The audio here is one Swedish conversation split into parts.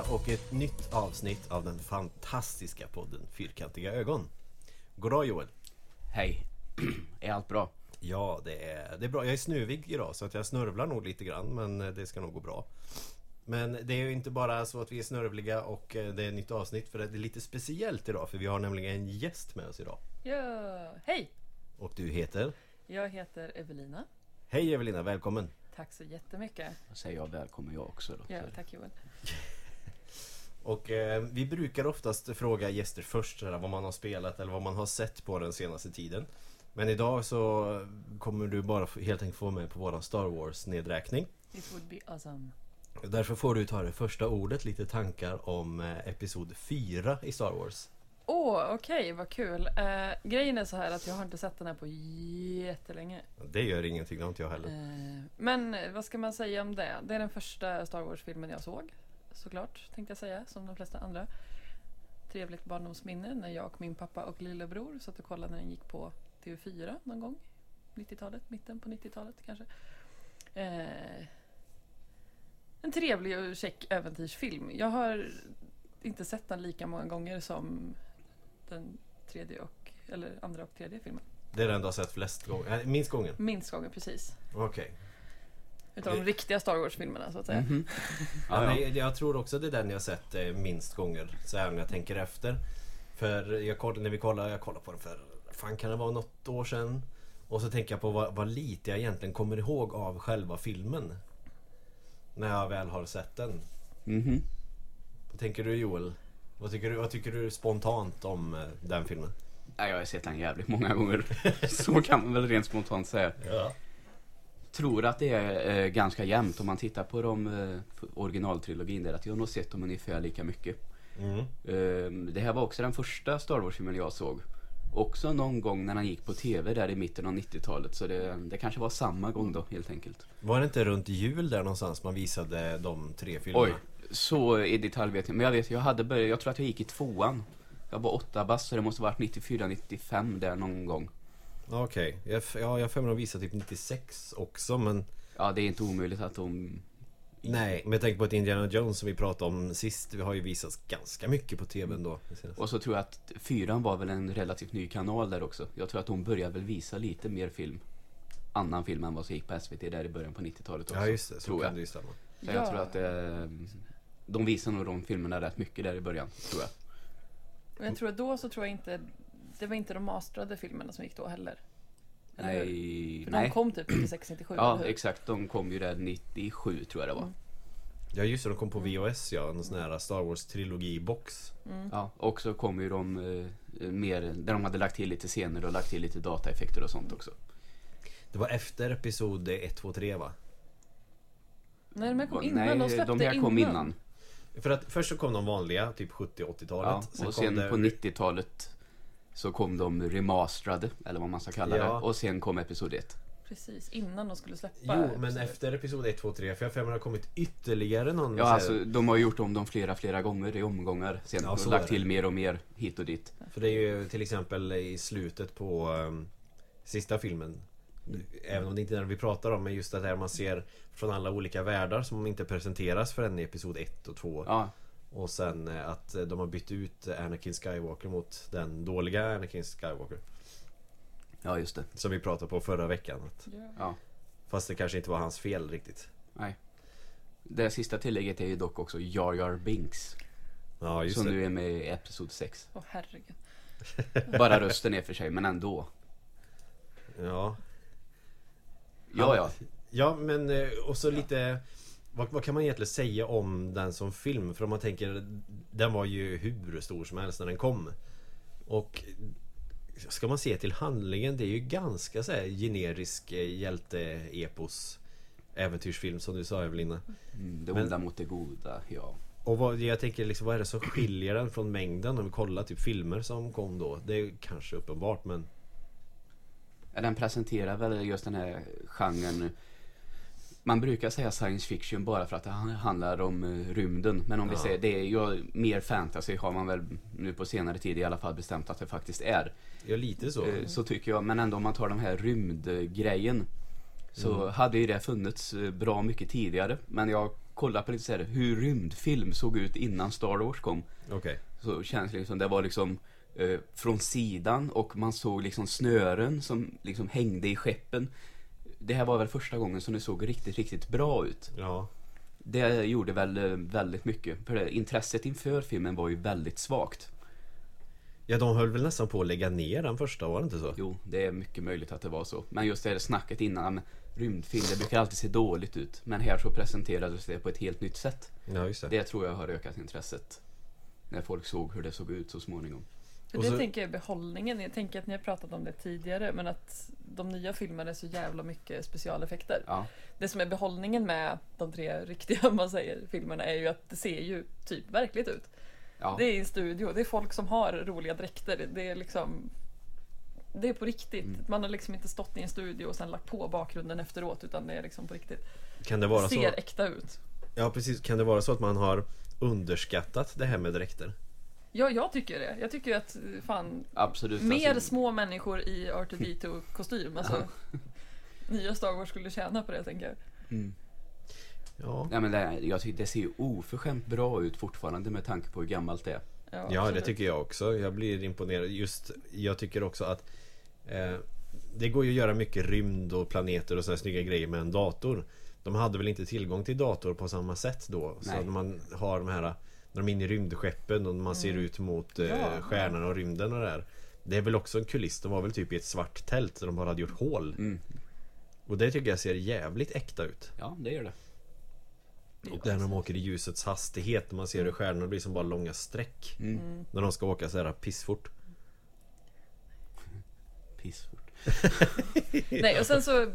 och ett nytt avsnitt av den fantastiska podden Fyrkantiga ögon. Goddag Joel! Hej! är allt bra? Ja, det är, det är bra. Jag är snuvig idag så att jag snörvlar nog lite grann men det ska nog gå bra. Men det är ju inte bara så att vi är snörvliga och eh, det är ett nytt avsnitt för det är lite speciellt idag för vi har nämligen en gäst med oss idag. Ja, hej! Och du heter? Jag heter Evelina. Hej Evelina, välkommen! Tack så jättemycket. Då säger jag välkommen jag också då. Ja, tack Joel. Och eh, vi brukar oftast fråga gäster först sådär, vad man har spelat eller vad man har sett på den senaste tiden. Men idag så kommer du bara helt enkelt få med på våran Star Wars nedräkning. It would be awesome. Därför får du ta det första ordet, lite tankar om eh, Episod 4 i Star Wars. Åh, okej, vad kul. Eh, grejen är så här att jag har inte sett den här på jättelänge. Det gör ingenting, det har inte jag heller. Eh, men vad ska man säga om det? Det är den första Star Wars-filmen jag såg. Såklart, tänkte jag säga, som de flesta andra. Trevligt barndomsminne när jag och min pappa och lillebror satt och kollade när den gick på TV4 någon gång. 90-talet, mitten på 90-talet kanske. Eh, en trevlig och check äventyrsfilm. Jag har inte sett den lika många gånger som den tredje och, eller andra och tredje filmen. Det är den du har sett flest gånger, minst gången? Minst gånger precis. Okej. Utav de Det- riktiga Star Wars-filmerna så att säga. Mhm. Ja, Ja, ja. jag- tror också det är den jag sett eh, minst gånger Så här när jag tänker efter För jag kollade, när vi kollade, jag kollade på den för Fan kan det vara något år sedan Och så tänker jag på vad, vad lite jag egentligen kommer ihåg av själva filmen När jag väl har sett den Mhm. Vad tänker du Joel? Vad tycker du, vad tycker du spontant om eh, den filmen? Nej, jag har sett den jävligt många gånger. Så kan man väl rent spontant säga. Ja Tror att det är eh, ganska jämnt om man tittar på de eh, originaltrilogin där. Att jag har nog sett dem ungefär lika mycket. mm. Eh, det här var också den första Star Wars-filmen jag såg. Också någon gång när han gick på TV där i mitten av 90-talet. Så det, det kanske var samma gång då helt enkelt. Var det inte runt jul där någonstans man visade de tre filmerna? Oj, så i detalj vet jag Men jag vet, jag hade börjat, jag tror att jag gick i tvåan. Jag var åtta bast så det måste varit 94-95 där någon gång. Okej, ja, jag har för mig att de visade typ 96 också men Ja, det är inte omöjligt att de... Nej, men jag tänker på ett Indiana Jones som vi pratade om sist. Vi har ju visats ganska mycket på TV ändå. Och så tror jag att fyran var väl en relativt ny kanal där också. Jag tror att de började väl visa lite mer film. Annan film än vad som gick på SVT där i början på 90-talet också. Ja just det, så tror kan jag. det ju stämma. Så jag tror att det, de visar nog de filmerna rätt mycket där i början, tror jag. Och jag tror att då så tror jag inte Det var inte de mastrade filmerna som gick då heller. Eller hur? Nej, För nej. de kom typ 96, 97, Ja, exakt. De kom ju där 97 tror jag det var. Mm. Ja just det, de kom på VHS ja, en sån här Star Wars trilogi-box. Mm. Ja, och så kom ju de eh, mer, där de hade lagt till lite scener och lagt till lite dataeffekter och sånt också. Det var efter episod 1, 2, 3 va? Nej, de här kom innan. Nej, de släppte de här kom innan. För att först så kom de vanliga, typ 70-80-talet. Ja, och kom sen det- på 90-talet så kom de remasterade, eller vad man ska kalla Ja. det. Och sen kom Episod 1. Precis, innan de skulle släppa. Jo, men episod. efter episod 1, 2, 3. För jag har det kommit ytterligare någon. Ja, så här- alltså de har gjort om dem flera, flera gånger i omgångar. Sen Ja, och så är lagt det. till mer och mer hit och dit. För det är ju till exempel i slutet på um, sista filmen. Även om det inte är den vi pratar om, men just det där man ser från alla olika världar som inte presenteras förrän i episod 1 och 2. Ja, Och sen eh, att eh, de har bytt ut Anakin Skywalker mot den dåliga Anakin Skywalker. ja just det. Som vi pratade på förra veckan. Att, Ja. Fast det kanske inte var hans fel riktigt. nej. Det sista tillägget är ju dock också Jar Jar Binks. Ja, just som det. nu är med i Episod 6. Åh herregud. Bara rösten är för sig, men ändå. Ja. Ja, ja. Ja, men eh, och så lite... Vad, vad kan man egentligen säga om den som film? För om man tänker, den var ju hur stor som helst när den kom. Och ska man se till handlingen, det är ju ganska så här generisk eh, hjälte-epos äventyrsfilm som du sa Evelina. Mm, det Men- onda mot det goda, ja. Och vad, jag tänker liksom, vad är det som skiljer den från mängden? Om vi kollar typ filmer som kom då. Det är kanske uppenbart men... Ja, Den presenterar väl just den här genren. Man brukar säga science fiction bara för att det handlar om eh, rymden. Men om vi Ja. säger det är ju mer fantasy har man väl nu på senare tid i alla fall bestämt att det faktiskt är. Ja, lite så. Eh, Så tycker jag, men ändå om man tar den här rymdgrejen. Så Mm. hade ju det funnits eh, bra mycket tidigare. Men jag kollar på lite så här, hur rymdfilm såg ut innan Star Wars kom. Okej. Så känns det liksom, det var liksom eh, från sidan och man såg liksom snören som liksom hängde i skeppen. Det här var väl första gången som det såg riktigt, riktigt bra ut. Ja. Det gjorde väl eh, väldigt mycket. För det, intresset inför filmen var ju väldigt svagt. Ja, de höll väl nästan på att lägga ner den första, var det inte så? Jo, det är mycket möjligt att det var så. Men just det här snacket innan, rymdfilm, det brukar alltid se dåligt ut. Men här så presenterades det på ett helt nytt sätt. Ja, det. Det tror jag har ökat intresset. När folk såg hur det såg ut så småningom. För Och det så- tänker jag är behållningen. Jag tänker att ni har pratat om det tidigare, men att de nya filmerna är så jävla mycket specialeffekter. Ja, Det som är behållningen med de tre riktiga, om man säger, filmerna är ju att det ser ju typ verkligt ut. ja. Det är i en studio, det är folk som har roliga dräkter. Det är liksom det är på riktigt. Mm. Man har liksom inte stått i en studio och sen lagt på bakgrunden efteråt utan det är liksom på riktigt. Kan det vara Det så? ser äkta ut. Ja, precis. Kan det vara så att man har underskattat det här med dräkter? Ja, jag tycker det. Jag tycker att fan, absolut. mer alltså, små människor i R2D2 kostym. Alltså, nya Star Wars skulle tjäna på det tänker jag. Mm. Ja. Ja, men det, jag tycker det ser ju oförskämt bra ut fortfarande med tanke på hur gammalt det är. Ja, det absolut. tycker jag också. Jag blir imponerad. Just, jag tycker också att eh, det går ju att göra mycket rymd och planeter och sådana snygga grejer med en dator. De hade väl inte tillgång till dator på samma sätt då. Så Nej. när man har de här när de är inne i rymdskeppen och man ser Mm. ut mot eh, Ja. stjärnorna och rymden och det där. Det är väl också en kuliss. De var väl typ i ett svart tält där de bara hade gjort hål. Mm. Och det tycker jag ser jävligt äkta ut. Ja, det gör det. Och där när de åker i ljusets hastighet man ser hur stjärnorna blir som bara långa streck. Mm. Mm. När de ska åka så här pissfort. Pissfort. Nej, och sen så...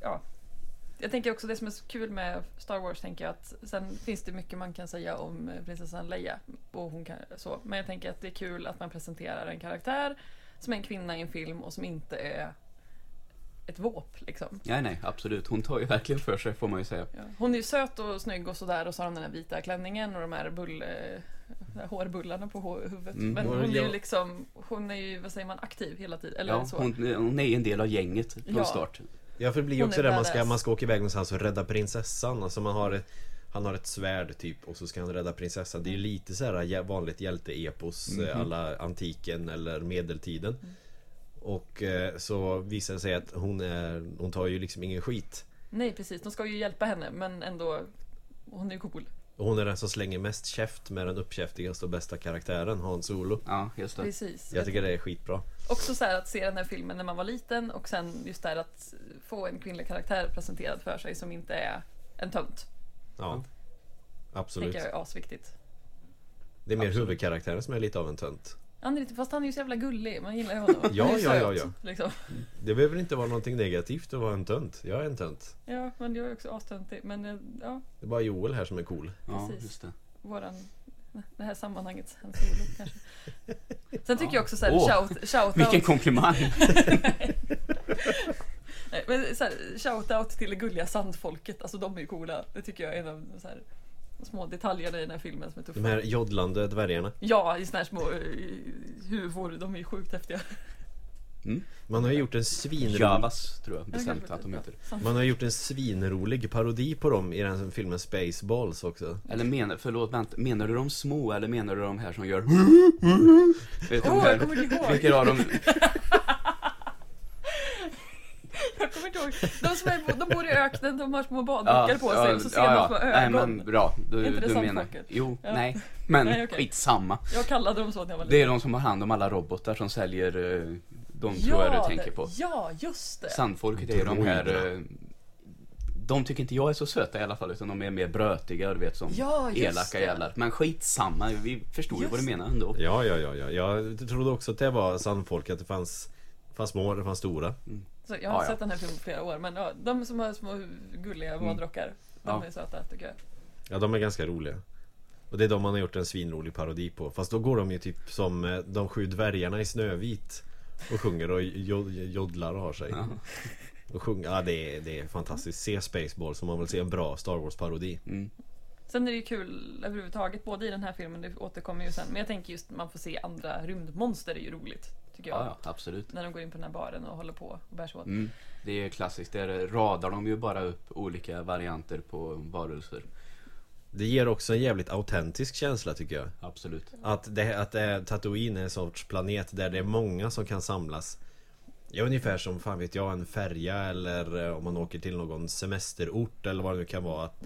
Ja. Jag tänker också det som är så kul med Star Wars tänker jag att sen finns det mycket man kan säga om eh, prinsessan Leia. Och hon kan, så. Men jag tänker att det är kul att man presenterar en karaktär som är en kvinna i en film och som inte är ett våp liksom. Nej, nej, absolut. Hon tar ju verkligen för sig får man ju säga. Ja. Hon är ju söt och snygg och sådär och så har hon den här vita klänningen och de här bull, eh, hårbullarna på huvudet. Mm. Men hon är ju liksom, hon är ju, vad säger man, aktiv hela tiden. Eller Ja, så. hon, hon är ju en del av gänget från Ja. start. Ja för det blir ju också det man ska, man ska åka iväg någonstans och rädda prinsessan. Alltså man har ett, Han har ett svärd typ och så ska han rädda prinsessan. Det är ju lite så här vanligt hjälteepos mm alla antiken eller medeltiden. Mm. Och eh, så visar det sig att hon är Hon tar ju liksom ingen skit. Nej precis, de ska ju hjälpa henne men ändå, hon är ju cool. Och hon är den som slänger mest käft med den uppkäftigaste och bästa karaktären, Hans Solo. Ja, just det. Precis. Jag tycker det är skitbra. Också så här att se den här filmen när man var liten och sen just där att få en kvinnlig karaktär presenterad för sig som inte är en tönt. Ja. Absolut. Tänker jag är asviktigt. Det är mer Absolut. huvudkaraktären som är lite av en tönt. Han är lite, fast han är ju så jävla gullig, man gillar ju honom. Ja, ja, ja, ja. Liksom. Det behöver inte vara någonting negativt att vara en tönt. Jag är en tönt. Ja, men jag är också astöntig. Men eh, ja, Det är bara Joel här som är cool. Ja, Precis. just det. våran, det här sammanhanget, hans solo kanske. Sen tycker Ja. jag också såhär, Åh, shout, shout Vilken out. komplimang! Nej, men så här, shout out till det gulliga sandfolket, alltså de är ju coola. Det tycker jag är en av de så här, små detaljerna i den här filmen som är tuffa. De här joddlande dvärgarna. Ja, i såna här små uh, huvor, de är ju sjukt häftiga. Man har gjort en svinrolig Javas, tror jag bestämt att de heter. Man har gjort en svinrolig parodi på dem i den filmen Spaceballs också. Eller menar, förlåt, vänta, menar du de små eller menar du de här som gör Vet du de jag här? kommer inte ihåg! Vilka av dem? Jag kommer inte ihåg. De, som är, de bor i öknen, de har små badrockar på sig och så ser ja, man små ja. Nej ögon. men bra, du, inte det du menar? Jo, Ja. nej Men Nej, okej. skitsamma Jag kallade dem så när jag var Det är liten. de som har hand om alla robotar som säljer eh, De tror jag du tänker på Ja, just det. Sandfolket är ju de här eh, De tycker inte jag är så söta i alla fall utan de är mer brötiga du vet som Ja, elaka det. jävlar Men skitsamma, vi förstår ju vad du menar ändå Ja, ja, ja, ja. Jag trodde också att det var sandfolk, att det fanns, fanns små, det fanns stora. Så jag har Ja, ja. sett den här filmen på flera år, men ja, de som har små gulliga Mm. badrockar, de Ja. är söta tycker jag. Ja, de är ganska roliga. Och det är de man har gjort en svinrolig parodi på. Fast då går de ju typ som eh, de sju dvärgarna i Snövit. Och sjunger och jod- joddlar och har sig. Ja. Och sjunger, ja det är, det är fantastiskt. Se Spaceballs om man vill se en bra Star Wars-parodi. mm. Sen är det ju kul överhuvudtaget, både i den här filmen, det återkommer ju sen, men jag tänker just man får se andra rymdmonster är ju roligt, tycker jag. Ja, ja, absolut När de går in på den här baren och håller på och bär sig åt. mm. Det är klassiskt, där radar de ju bara upp olika varianter på varelser Det ger också en jävligt autentisk känsla tycker jag. Absolut. Att, det, att det, Tatooine är en sorts planet där det är många som kan samlas. Ja ungefär som, fan vet jag, en färja eller eh, om man åker till någon semesterort eller vad det nu kan vara. Att,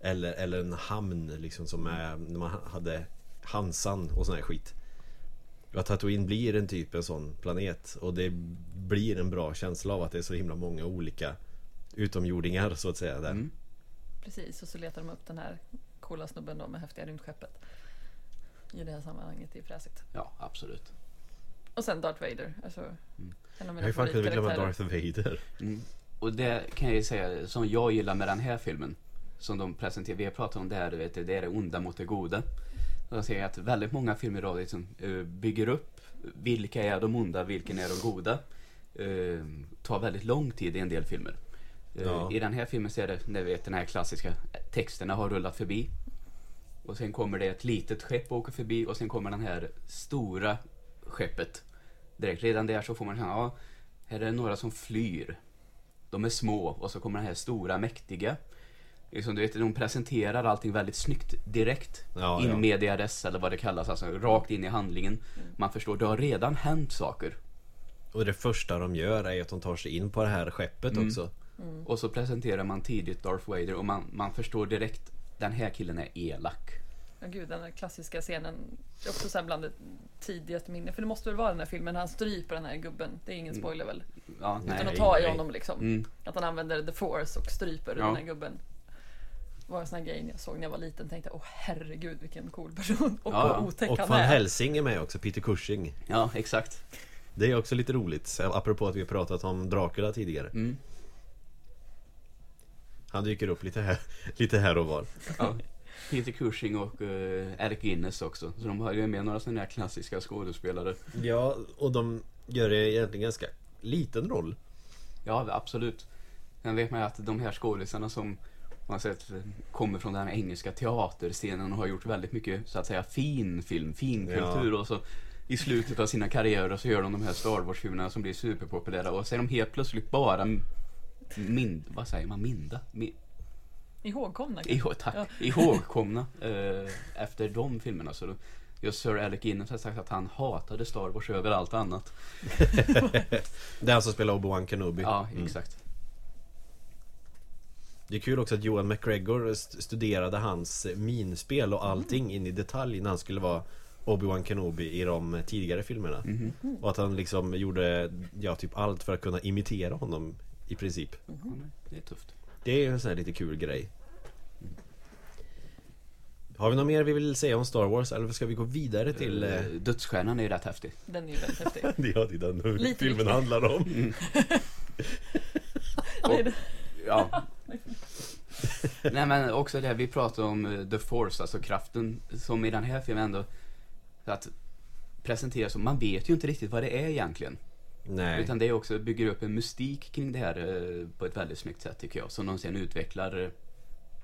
eller, eller en hamn liksom som är, när man hade Hansan och sån här skit. Att Tatooine blir en typ en sån planet. Och det blir en bra känsla av att det är så himla många olika utomjordingar så att säga där. Mm. Precis, och så letar de upp den här coola snubben då med häftiga rymdskeppet. I det här sammanhanget, det är fräsigt. Ja, absolut. Och sen Darth Vader. Alltså, en av Jag mina har ju fan kunnat glömma. Darth Vader Mm. Och det kan jag ju säga, som jag gillar med den här filmen, som de presenterar, vi har pratat om det här, du vet, det är det onda mot det goda. Och jag ser att väldigt många filmer idag liksom, eh, bygger upp vilka är de onda, vilken är de goda. Uh, tar väldigt lång tid i en del filmer. Eh, Ja. I den här filmen så är det, ni vet, den här klassiska texterna har rullat förbi. Och sen kommer det ett litet skepp och åker förbi och sen kommer den här stora skeppet. Direkt redan där så får man känna, ja, här är det några som flyr. De är små och så kommer den här stora mäktiga. Liksom, du vet, de presenterar allting väldigt snyggt direkt. Ja, in ja. media res eller vad det kallas, alltså rakt in i handlingen. Man förstår, det har redan hänt saker. Och det första de gör är att de tar sig in på det här skeppet Mm. också Och så presenterar man tidigt Darth Vader och man, man förstår direkt, den här killen är elak. Ja, gud, den där klassiska scenen. Det är också så här bland det tidigaste minne. För det måste väl vara den här filmen, han stryper den här gubben. Det är ingen spoiler väl? Ja, nej. Utan att ta i nej. honom liksom. Mm. Att han använder the force och stryper Ja. den här gubben. Det var en sån här grej jag såg när jag var liten. Tänkte, åh herregud vilken cool person. Och Ja, vad otäck Och han Van är. Helsing är med också, Peter Cushing Ja, exakt. Det är också lite roligt, apropå att vi har pratat om Dracula tidigare Mm. Han dyker upp lite här, lite här och var Ja. Peter Cushing och uh, Alec Guinness också. Så de har ju med några sådana här klassiska skådespelare. Ja, och de gör det egentligen ganska liten roll Ja, absolut. Sen vet man ju att de här skådisarna som man har sett kommer från den här engelska teaterscenen och har gjort väldigt mycket så att säga fin film, fin Ja. kultur och så i slutet av sina karriärer så gör de de här Star Wars-filmerna som blir superpopulära och så är de helt plötsligt bara min, vad säger man, minda? Mi, Ihågkomna. ihå, tack, Ja. ihågkomna eh, efter de filmerna. Så då, just Sir Alec Guinness har sagt att han hatade Star Wars över allt annat. Det är han som spelar Obi-Wan Kenobi Ja, Mm. exakt. Det är kul också att Johan McGregor st- studerade hans minspel och allting in i detalj när han skulle vara Obi-Wan Kenobi i de tidigare filmerna Mhm. Och att han liksom gjorde, ja typ allt för att kunna imitera honom i princip Ja, nej, det är tufft. Det är ju en sån här lite kul grej Har vi något mer vi vill säga om Star Wars eller ska vi gå vidare till... Eh, Eh... Dödsstjärnan är ju rätt häftig. Den är ju väldigt häftig. Det är den filmen viktigt. handlar om är det. Ja. Nej men också det, vi pratar om eh, the force, alltså kraften som i den här filmen ändå att presentera som, man vet ju inte riktigt vad det är egentligen. Nej Utan det är också, bygger upp en mystik kring det här eh, på ett väldigt snyggt sätt tycker jag. Som de sen utvecklar eh,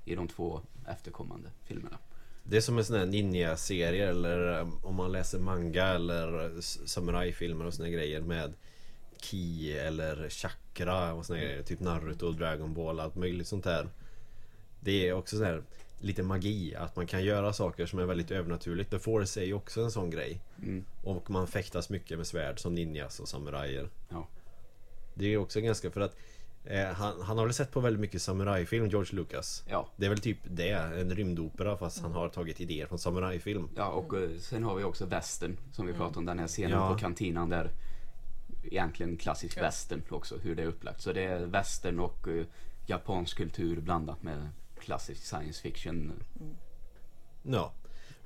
i de två efterkommande filmerna. Det är som en sån här ninja-serie eller um, om man läser manga eller samurajfilmer och såna grejer med Ki eller chakra och såna grejer Typ Naruto och Dragon Ball allt möjligt sånt där Det är också sån här lite magi att man kan göra saker som är väldigt övernaturligt The Force är ju också en sån grej Mm. Och man fäktas mycket med svärd som ninjas och samurajer Ja. Det är också ganska för att eh, han, han har väl sett på väldigt mycket samurajfilm, George Lucas Ja. Det är väl typ det, en rymdopera fast han har tagit idéer från samurajfilm Ja, och eh, sen har vi också västern som vi pratade om, den här scenen Ja. på kantinan där egentligen klassisk Ja. västern också, hur det är upplagt. Så det är västern och eh, japansk kultur blandat med klassisk science fiction. Ja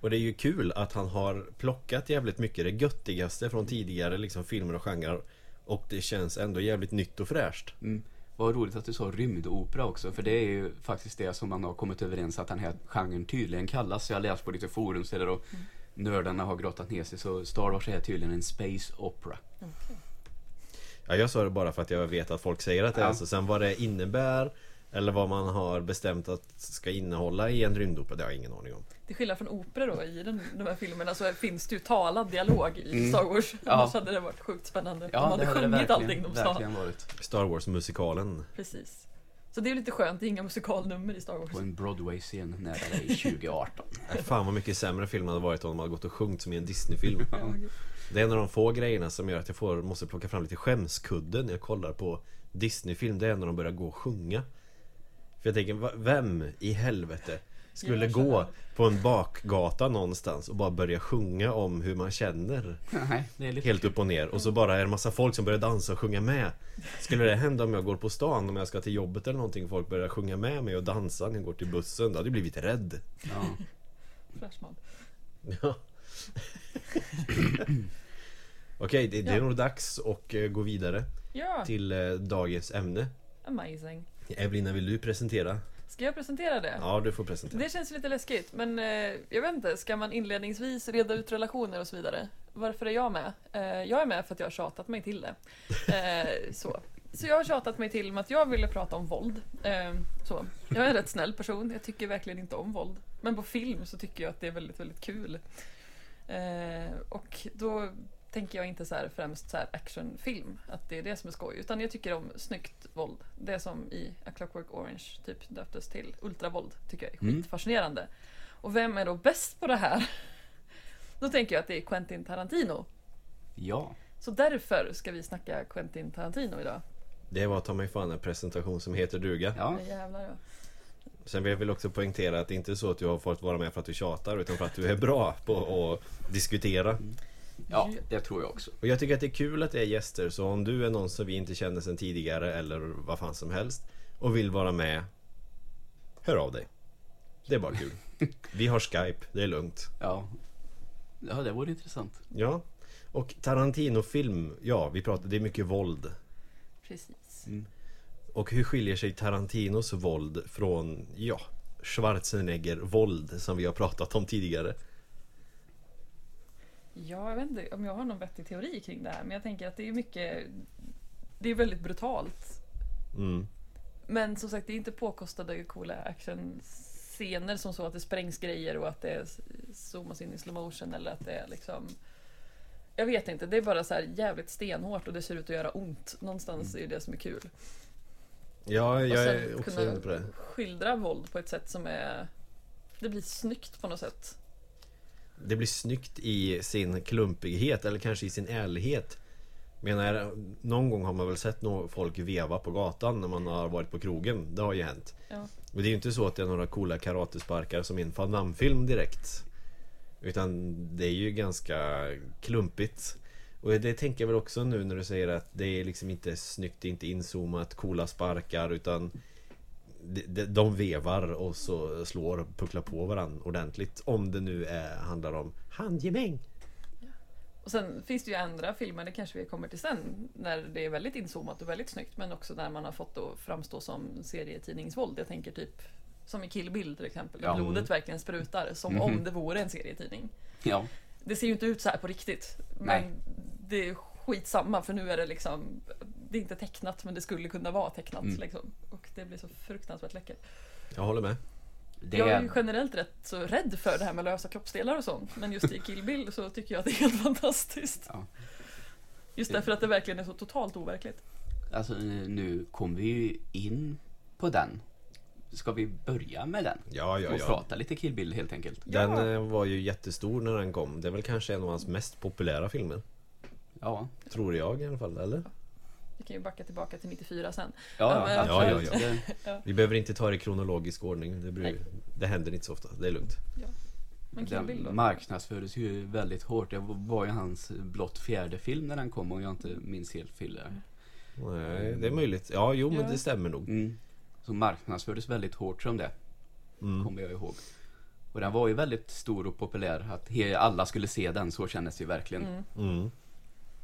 Och det är ju kul att han har plockat jävligt mycket det göttigaste från tidigare liksom filmer och genrer Och det känns ändå jävligt nytt och fräscht Mm. Vad roligt att du sa rymdopera också, för det är ju faktiskt det som man har kommit överens att den här genren tydligen kallas. Jag har läst på lite forum så där och nördarna har grottat ner sig, så Star Wars är tydligen en space opera. Ja jag sa det bara för att jag vet att folk säger att det är Ja. så Sen vad det innebär Eller vad man har bestämt att ska innehålla i en rymdopera Det har jag ingen aning om Till skillnad från opera då i den, de här filmerna så finns det ju talad dialog i Mm. Star Wars. Ja. Annars hade det varit sjukt spännande. de hade det hade sjungit allting de sa. Star Wars-musikalen Precis. Så det är lite skönt, det är inga musikalnummer i Star Wars. På en Broadway-scen nära dig 2018. Fan vad mycket sämre filmen hade varit om de hade gått och sjungit som i en Disney-film. Ja. Det är en av de få grejerna som gör att jag får, måste plocka fram lite skämskudde när jag kollar på Disney-film. Det är när de börjar gå och sjunga. För jag tänker, vem i helvete skulle gå på en bakgata någonstans och bara börja sjunga om hur man känner? Nej, det är lite Helt upp och ner och så bara är det en massa folk som börjar dansa och sjunga med Skulle det hända om jag går på stan om jag ska till jobbet eller någonting Folk börjar sjunga med mig och dansa när jag går till bussen Då hade jag blivit rädd Ja. Flashmob. Ja Okej, det, det är Ja. nog dags att eh, gå vidare Ja, till eh, dagens ämne amazing. Evelina, vill du presentera? Ska jag presentera det? Ja, du får presentera Det känns lite läskigt, men eh, jag vet inte, ska man inledningsvis reda ut relationer och så vidare? Varför är jag med? Eh, jag är med för att jag har tjatat mig till det. Eh, så. så jag har tjatat mig till med att jag ville prata om våld. Eh, så. Jag är en rätt snäll person, jag tycker verkligen inte om våld. Men på film så tycker jag att det är väldigt, väldigt kul. Eh, och då tänker jag inte så här främst så här actionfilm, att det är det som är skoj. Utan jag tycker om snyggt våld. Det som i A Clockwork Orange typ döptes till ultravåld, tycker jag är Mm. skitfascinerande. Och vem är då bäst på det här? Då tänker jag att det är Quentin Tarantino. ja. Så därför ska vi snacka Quentin Tarantino idag. Det var ta mig fan en presentation som heter duga Ja. Jävlar ja. Sen vill jag väl också poängtera att det inte är så att du har fått vara med för att du tjatar Utan för att du är bra på att diskutera ja, det tror jag också. Och jag tycker att det är kul att det är gäster så om du är någon som vi inte känner sedan tidigare eller vad fan som helst och vill vara med Hör av dig Det är bara kul Vi har Skype, det är lugnt Ja. Ja, det vore intressant. Ja Och Tarantino-film, ja vi pratar, det är mycket våld Precis. Mm. Och hur skiljer sig Tarantinos våld från, ja Schwarzenegger-våld som vi har pratat om tidigare Ja, jag vet inte om jag har någon vettig teori kring det här, men jag tänker att det är mycket... Det är väldigt brutalt. mm. Men som sagt, det är inte påkostade coola actionscener som så att det sprängs grejer och att det zoomas in i slow motion eller att det är liksom... Jag vet inte, det är bara så här jävligt stenhårt och det ser ut att göra ont. Någonstans är det som är kul. Ja, jag är också inne på det skildra våld på ett sätt som är... Det blir snyggt på något sätt. Det blir snyggt i sin klumpighet eller kanske i sin ärlighet. Menar, någon gång har man väl sett folk veva på gatan när man har varit på krogen. Det har ju hänt. Ja. Och det är ju inte så att det är några coola karatesparkar som i en Van Damme-film direkt. Utan det är ju ganska klumpigt. Och det tänker jag väl också nu när du säger att det är liksom inte snyggt, det är inte inzoomat, coola sparkar utan de, de, vevar och så slår, pucklar på varandra ordentligt Om det nu är, handlar om handgemäng Och sen finns det ju andra filmer, det kanske vi kommer till sen, när det är väldigt inzoomat och väldigt snyggt, men också där man har fått att framstå som serietidningsvåld. Jag tänker typ som i Kill Bill till exempel, där Ja. blodet verkligen sprutar som Mhm. om det vore en serietidning. Ja. Det ser ju inte ut så här på riktigt, men Nej. det är skitsamma för nu är det liksom, det är inte tecknat men det skulle kunna vara tecknat Mm. liksom. Och det blir så fruktansvärt läckert. Jag håller med Det Jag är ju generellt rätt så rädd för det här med lösa kroppsdelar och sånt. Men just i Kill Bill så tycker jag att det är helt fantastiskt. Ja. Just därför att det verkligen är så totalt overkligt. Alltså nu kom vi ju in på den. Ska vi börja med den? Ja, ja, Och ja prata lite Kill Bill helt enkelt. Den Ja. eh, var ju jättestor när den kom Det är väl kanske en av hans mest populära filmer Ja. Tror jag i alla fall, eller? Vi kan ju backa tillbaka till 94 sen. Ja, men- Ja, ja, ja. Det- Vi behöver inte ta det i kronologisk ordning Det, blir, Nej. det händer inte så ofta, det är lugnt Men Bill då? Den marknadsfördes ju väldigt hårt. Det var ju hans blott fjärde film när den kom om jag inte minns helt fel. Nej, det är möjligt Ja, jo men Ja. det stämmer nog Mm. Så marknadsfördes väldigt hårt som det, mm. kommer jag ihåg. Och den var ju väldigt stor och populär. Att alla skulle se den, så kändes det ju verkligen. Mm.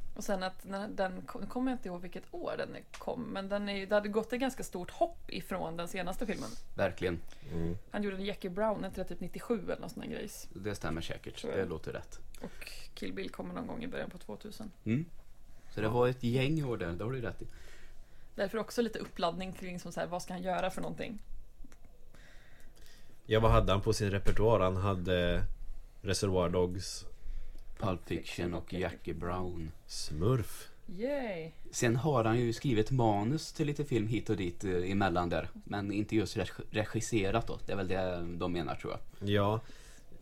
Mm. Och sen att när den kom, nu kommer jag inte ihåg vilket år den kom, men den är, det hade gått ett ganska stort hopp ifrån den senaste filmen. Verkligen. Han gjorde en Jackie Brown, inte det typ 97 eller någon sån där grejs. Det stämmer säkert. Det låter rätt. Och Kill Bill kommer någon gång i början på 2000. Mm. Så det var ett gäng år där, det har du rätt i. Därför också lite uppladdning kring som så här, vad ska han göra för någonting? Ja, vad hade han på sin repertoar? Han hade Reservoir Dogs Pulp Fiction och Jackie Brown. Smurf Yay! Sen har han ju skrivit manus till lite film hit och dit eh, emellan där. Men inte just reg- regisserat då. Det är väl det de menar tror jag. Ja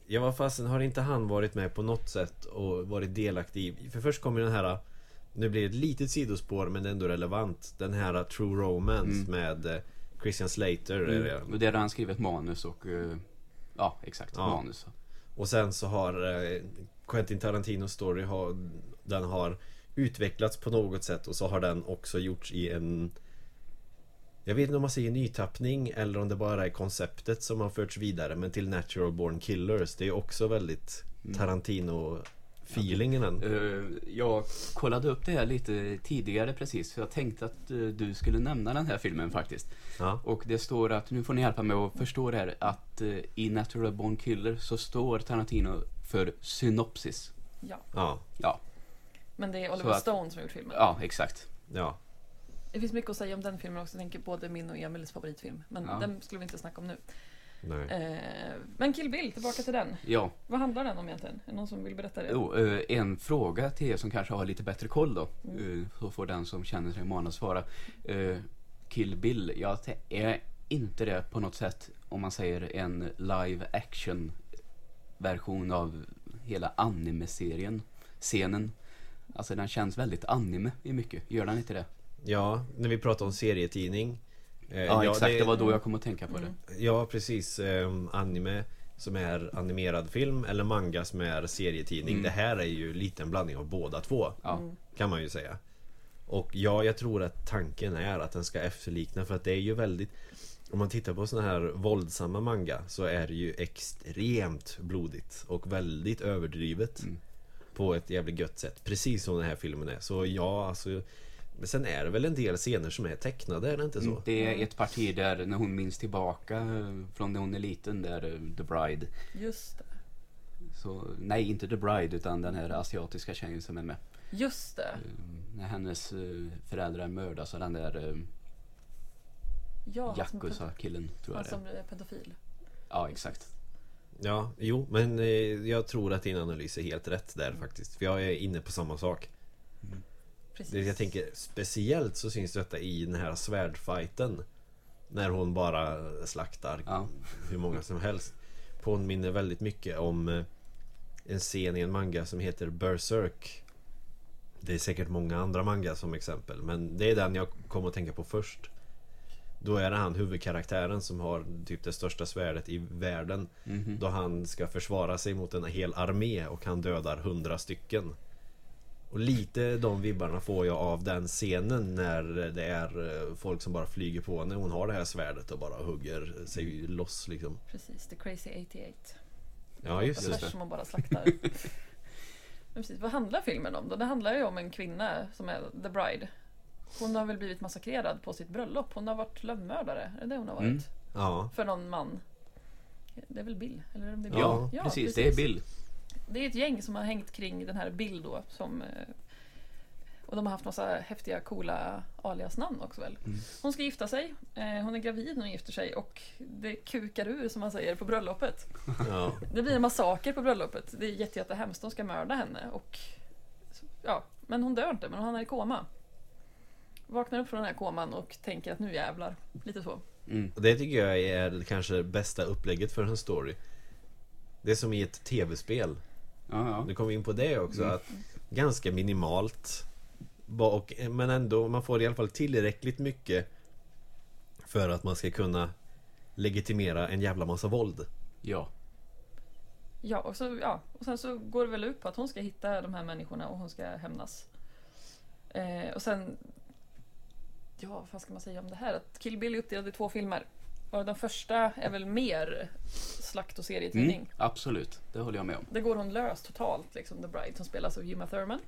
Ja vad fasen har inte han varit med på något sätt och varit delaktig i För först kommer den här Nu blir det ett litet sidospår men det är ändå relevant Den här True Romance Mm. med eh, Christian Slater är det. Och där har han skrivit manus och... eh, Ja, exakt. Ja. Manus. Och sen så har eh, Quentin Tarantinos story har, Den har utvecklats på något sätt och så har den också gjorts i en Jag vet inte om man säger nytappning eller om det bara är konceptet som har förts vidare men till Natural Born Killers Det är också väldigt Tarantino feelingen än. Eh, Jag kollade upp det här lite tidigare precis. För jag tänkte att eh, du skulle nämna den här filmen faktiskt. Ja. Och det står att, nu får ni hjälpa mig att förstå det här, att eh, i Natural Born Killer så står Tarantino för synopsis. Ja, Ja, Ja, men det är Oliver att- Stone som har gjort filmen. ja exakt. ja. Det finns mycket att säga om den filmen också. Jag tänker både min och Emils favoritfilm. Men Ja. den skulle vi inte snacka om nu. Nej. Eh, men Kill Bill, tillbaka till den. Ja, Vad handlar den om egentligen? Är det någon som vill berätta det? jo, eh, en fråga till er som kanske har lite bättre koll då. Mm. Eh, Så får den som känner sig manad svara. Eh, Kill Bill, jag är inte det på något sätt om man säger en live action version av hela anime-serien, scenen. Alltså den känns väldigt anime i mycket, gör den inte det? Ja, när vi pratar om serietidning eh, Ja, exakt, det... det var då jag kom att tänka på Mm. det. Ja, precis. ehm, anime som är animerad film eller manga som är serietidning. Mm. Det här är ju lite en blandning av båda två. Ja. Mm. Kan man ju säga. Och ja, jag tror att tanken är att den ska efterlikna för att det är ju väldigt Om man tittar på såna här våldsamma manga så är det ju extremt blodigt och väldigt överdrivet Mm. På ett jävligt gött sätt Precis som den här filmen är Så ja, alltså Men sen är det väl en del scener som är tecknade, är det inte så? Mm, Det är ett parti där när hon minns tillbaka från när hon är liten, där eh, The Bride. Just det. Så, nej, inte The Bride utan den här asiatiska tjejen som är med. Just det. Eh, När hennes eh, föräldrar mördas av den där Ja, han som, Yakuza-killen, tror han jag det som är. är pedofil. Ja, exakt. Ja, jo, men eh, jag tror att din analys är helt rätt där faktiskt. För jag är inne på samma sak. Precis. Det jag tänker speciellt så syns detta i den här svärdfighten. När hon bara slaktar Ja. hur många som helst. Påminner väldigt mycket om eh, en scen i en manga som heter Berserk. Det är säkert många andra manga som exempel. Men det är den jag kom att tänka på först. Då är det han huvudkaraktären som har typ det största svärdet i världen. Mhm. Då han ska försvara sig mot en hel armé och han dödar hundra stycken. Och lite de vibbarna får jag av den scenen när det är eh, folk som bara flyger på när hon har det här svärdet och bara hugger sig loss liksom. Precis, The Crazy 88. Ja just Just det. som man bara slaktar. Men precis, vad handlar filmen om då? Det handlar ju om en kvinna som är The Bride. Hon har väl blivit massakrerad på sitt bröllop. Hon har varit lönnmördare. Är det det hon har varit? Mm. Ja. För någon man. Det är väl Bill? Eller om det är Ja, Bill? precis, det är Bill. Det är ett gäng som har hängt kring den här Bill då. Som, eh, och de har haft massa häftiga, coola aliasnamn också väl. Mm. Hon ska gifta sig. Eh, Hon är gravid när hon gifter sig och det kukar ur som man säger på bröllopet. ja. Det blir en massaker på bröllopet. Det är jätte, jättehemskt. De ska mörda henne och... Ja, men hon dör inte, men hon hamnar i koma. Vaknar upp från den här koman och tänker att nu jävlar. Lite så. Mm. Och det tycker jag är kanske bästa upplägget för en story. Det är som i ett tv-spel. Ja. Nu kommer vi in på det också. Mm. Att ganska minimalt. Och, men ändå, man får i alla fall tillräckligt mycket för att man ska kunna legitimera en jävla massa våld. ja. Ja, och, så, ja, och sen så går det väl ut på att hon ska hitta de här människorna och hon ska hämnas. Eh, och sen... Ja, vad ska man säga om det här? Att Kill Bill är uppdelad i två filmer. Och den första är väl mer slakt och serietidning. Mm, absolut, det håller jag med om. Det går hon lös totalt, liksom The Bride som spelas av Uma Thurman.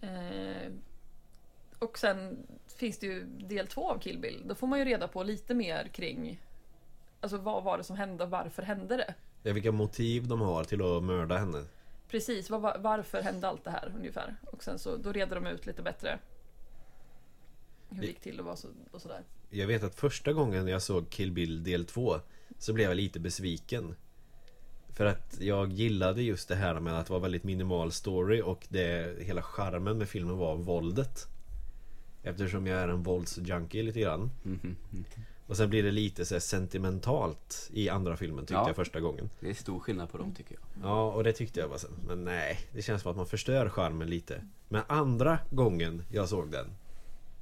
Eh, och sen finns det ju del två av Kill Bill. Då får man ju reda på lite mer kring Alltså vad var det som hände och varför hände det? Ja, vilka motiv de har till att mörda henne. Precis, var- varför hände allt det här ungefär? Och sen så då reder de ut lite bättre hur det gick till och, så, och sådär. Jag vet att första gången jag såg Kill Bill del 2 Så blev jag lite besviken För att jag gillade just det här med att det var väldigt minimal story och det, hela charmen med filmen var våldet. Eftersom jag är en våldsjunkie lite grann. Mhm, mhm. Och sen blir det lite så sentimentalt i andra filmen tyckte Ja. jag första gången. Det är stor skillnad på dem tycker jag. Ja, och det tyckte jag bara så, Men nej, det känns som att man förstör charmen lite. Men andra gången jag såg den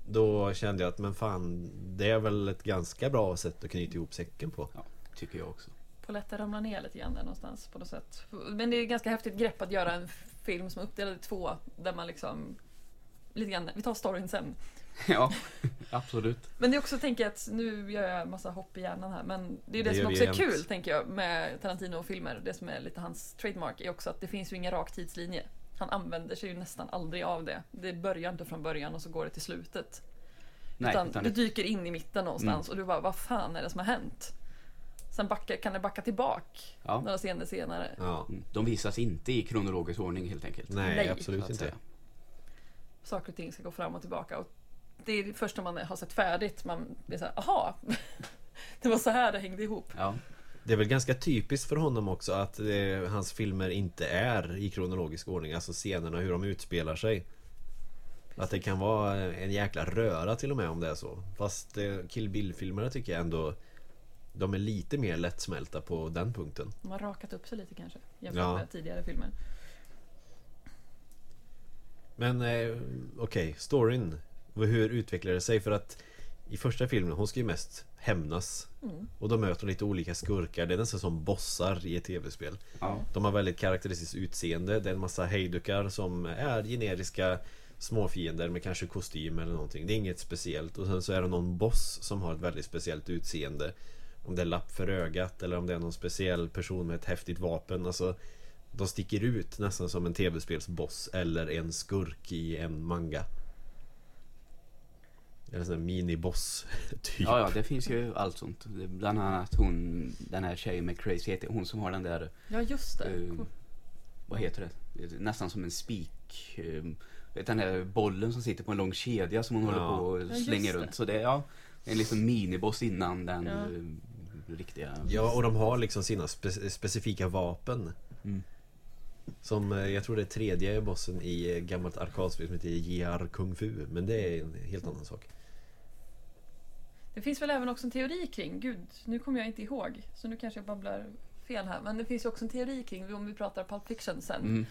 Då kände jag att men fan Det är väl ett ganska bra sätt att knyta ihop säcken på. Ja, tycker jag också. Polletten ramlar ner lite grann där någonstans på något sätt. Men det är ett ganska häftigt grepp att göra en film som är uppdelad i två. Där man liksom... Lite grann, vi tar storyn sen. Ja, absolut. Men det är också, tänker jag att nu gör jag massa hopp i hjärnan här, men det är det, Det som också är jämt. kul, tänker jag, med Tarantino-filmer. Det som är lite hans trademark är också att det finns ju ingen rak tidslinje. Han använder sig ju nästan aldrig av det. Det börjar inte från början och så går det till slutet. Nej, utan, utan det, dyker in i mitten någonstans och du bara, vad fan är det som har hänt? Sen backar, kan det backa tillbaka ja, några scener senare. Ja. Mm, de visas inte i kronologisk ordning helt enkelt. Nej, Nej, absolut inte. säga. Saker och ting ska gå fram och tillbaka. Och det är först när man har sett färdigt man blir såhär, aha! det var så här det hängde ihop. Ja, Det är väl ganska typiskt för honom också att eh, hans filmer inte är i kronologisk ordning. Alltså scenerna, hur de utspelar sig. Att det kan vara en jäkla röra till och med om det är så. Fast eh, Kill Bill-filmerna tycker jag ändå De är lite mer lättsmälta på den punkten. De har rakat upp sig lite kanske jämfört Ja. med tidigare filmer. Men eh, okej, storyn. Hur utvecklar det sig? För att i första filmen, hon ska ju mest hämnas. Mm. Och då möter hon lite olika skurkar. Det är nästan som bossar i ett tv-spel. ja, De har väldigt karaktäristiskt utseende. Det är en massa hejdukar som är generiska småfiender med kanske kostym eller någonting. Det är inget speciellt. Och sen så är det någon boss som har ett väldigt speciellt utseende. Om det är lapp för ögat eller om det är någon speciell person med ett häftigt vapen. Alltså, de sticker ut nästan som en tv-spelsboss eller en skurk i en manga. Eller en sån miniboss typ. ja, ja, det finns ju allt sånt. Bland annat hon, den här tjejen med crazy heter hon som har den där, Ja, just det. eh, vad heter det? Nästan som en spik. eh, Den här bollen som sitter på en lång kedja som hon Ja. håller på och Ja, slänger det. runt. Så det är ja, en liten miniboss innan den Ja. eh, riktiga. Ja, och de har liksom sina spe- specifika vapen. Mm. Som, eh, jag tror det är tredje bossen i eh, gammalt arkadspel som heter JR Kung Fu. Men det är en helt annan sak. Det finns väl även också en teori kring, gud, nu kommer jag inte ihåg, så nu kanske jag babblar fel här. Men det finns ju också en teori kring, om vi pratar Pulp Fiction sen, Mm.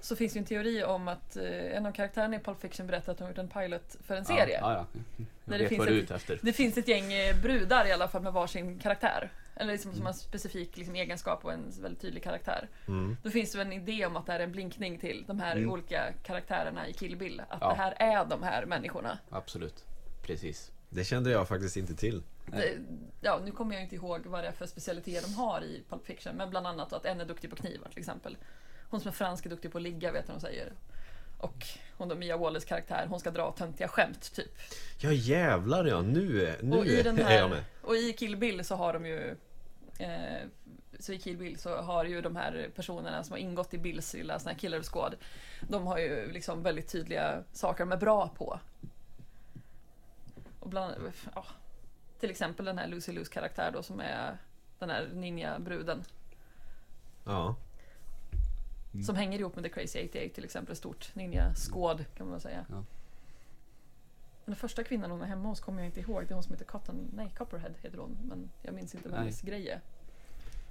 så finns det ju en teori om att eh, en av karaktärerna i Pulp Fiction berättar att de har gjort en pilot för en serie. Ja, ja, ja. Där Jag det finns ett- efter. Det finns ett gäng eh, brudar i alla fall med varsin karaktär. Eller liksom som har en specifik liksom, egenskap och en väldigt tydlig karaktär. Mm. Då finns det väl en idé om att det är en blinkning till de här Mm. olika karaktärerna i Kill Bill. Att Ja. det här är de här människorna. Absolut. Precis. Det kände jag faktiskt inte till. Det, ja, nu kommer jag inte ihåg vad det är för specialiteter de har i Pulp Fiction. Men bland annat att en är duktig på knivar till exempel. Hon som är fransk är duktig på att ligga, vet de säger. Och hon då Mia Wallace karaktär, hon ska dra töntiga skämt typ. Ja jävlar ja, nu, nu och, i den är jag här, med. och i Kill Bill så har de ju eh, så i Kill Bill så har ju de här personerna som har ingått i Bills lilla sån här killer squad De har ju liksom väldigt tydliga saker de är bra på. Och bland, ja, till exempel den här Lucy Lus karaktär då som är den här ninja-bruden. Ja. Mm. Som hänger ihop med The Crazy 88 till exempel. Ett stort ninja-skåd kan man säga. Ja. Den första kvinnan hon är hemma hos kommer jag inte ihåg. Det är hon som heter Cotton, nej Copperhead heter hon. Men jag minns inte vad hennes grej är.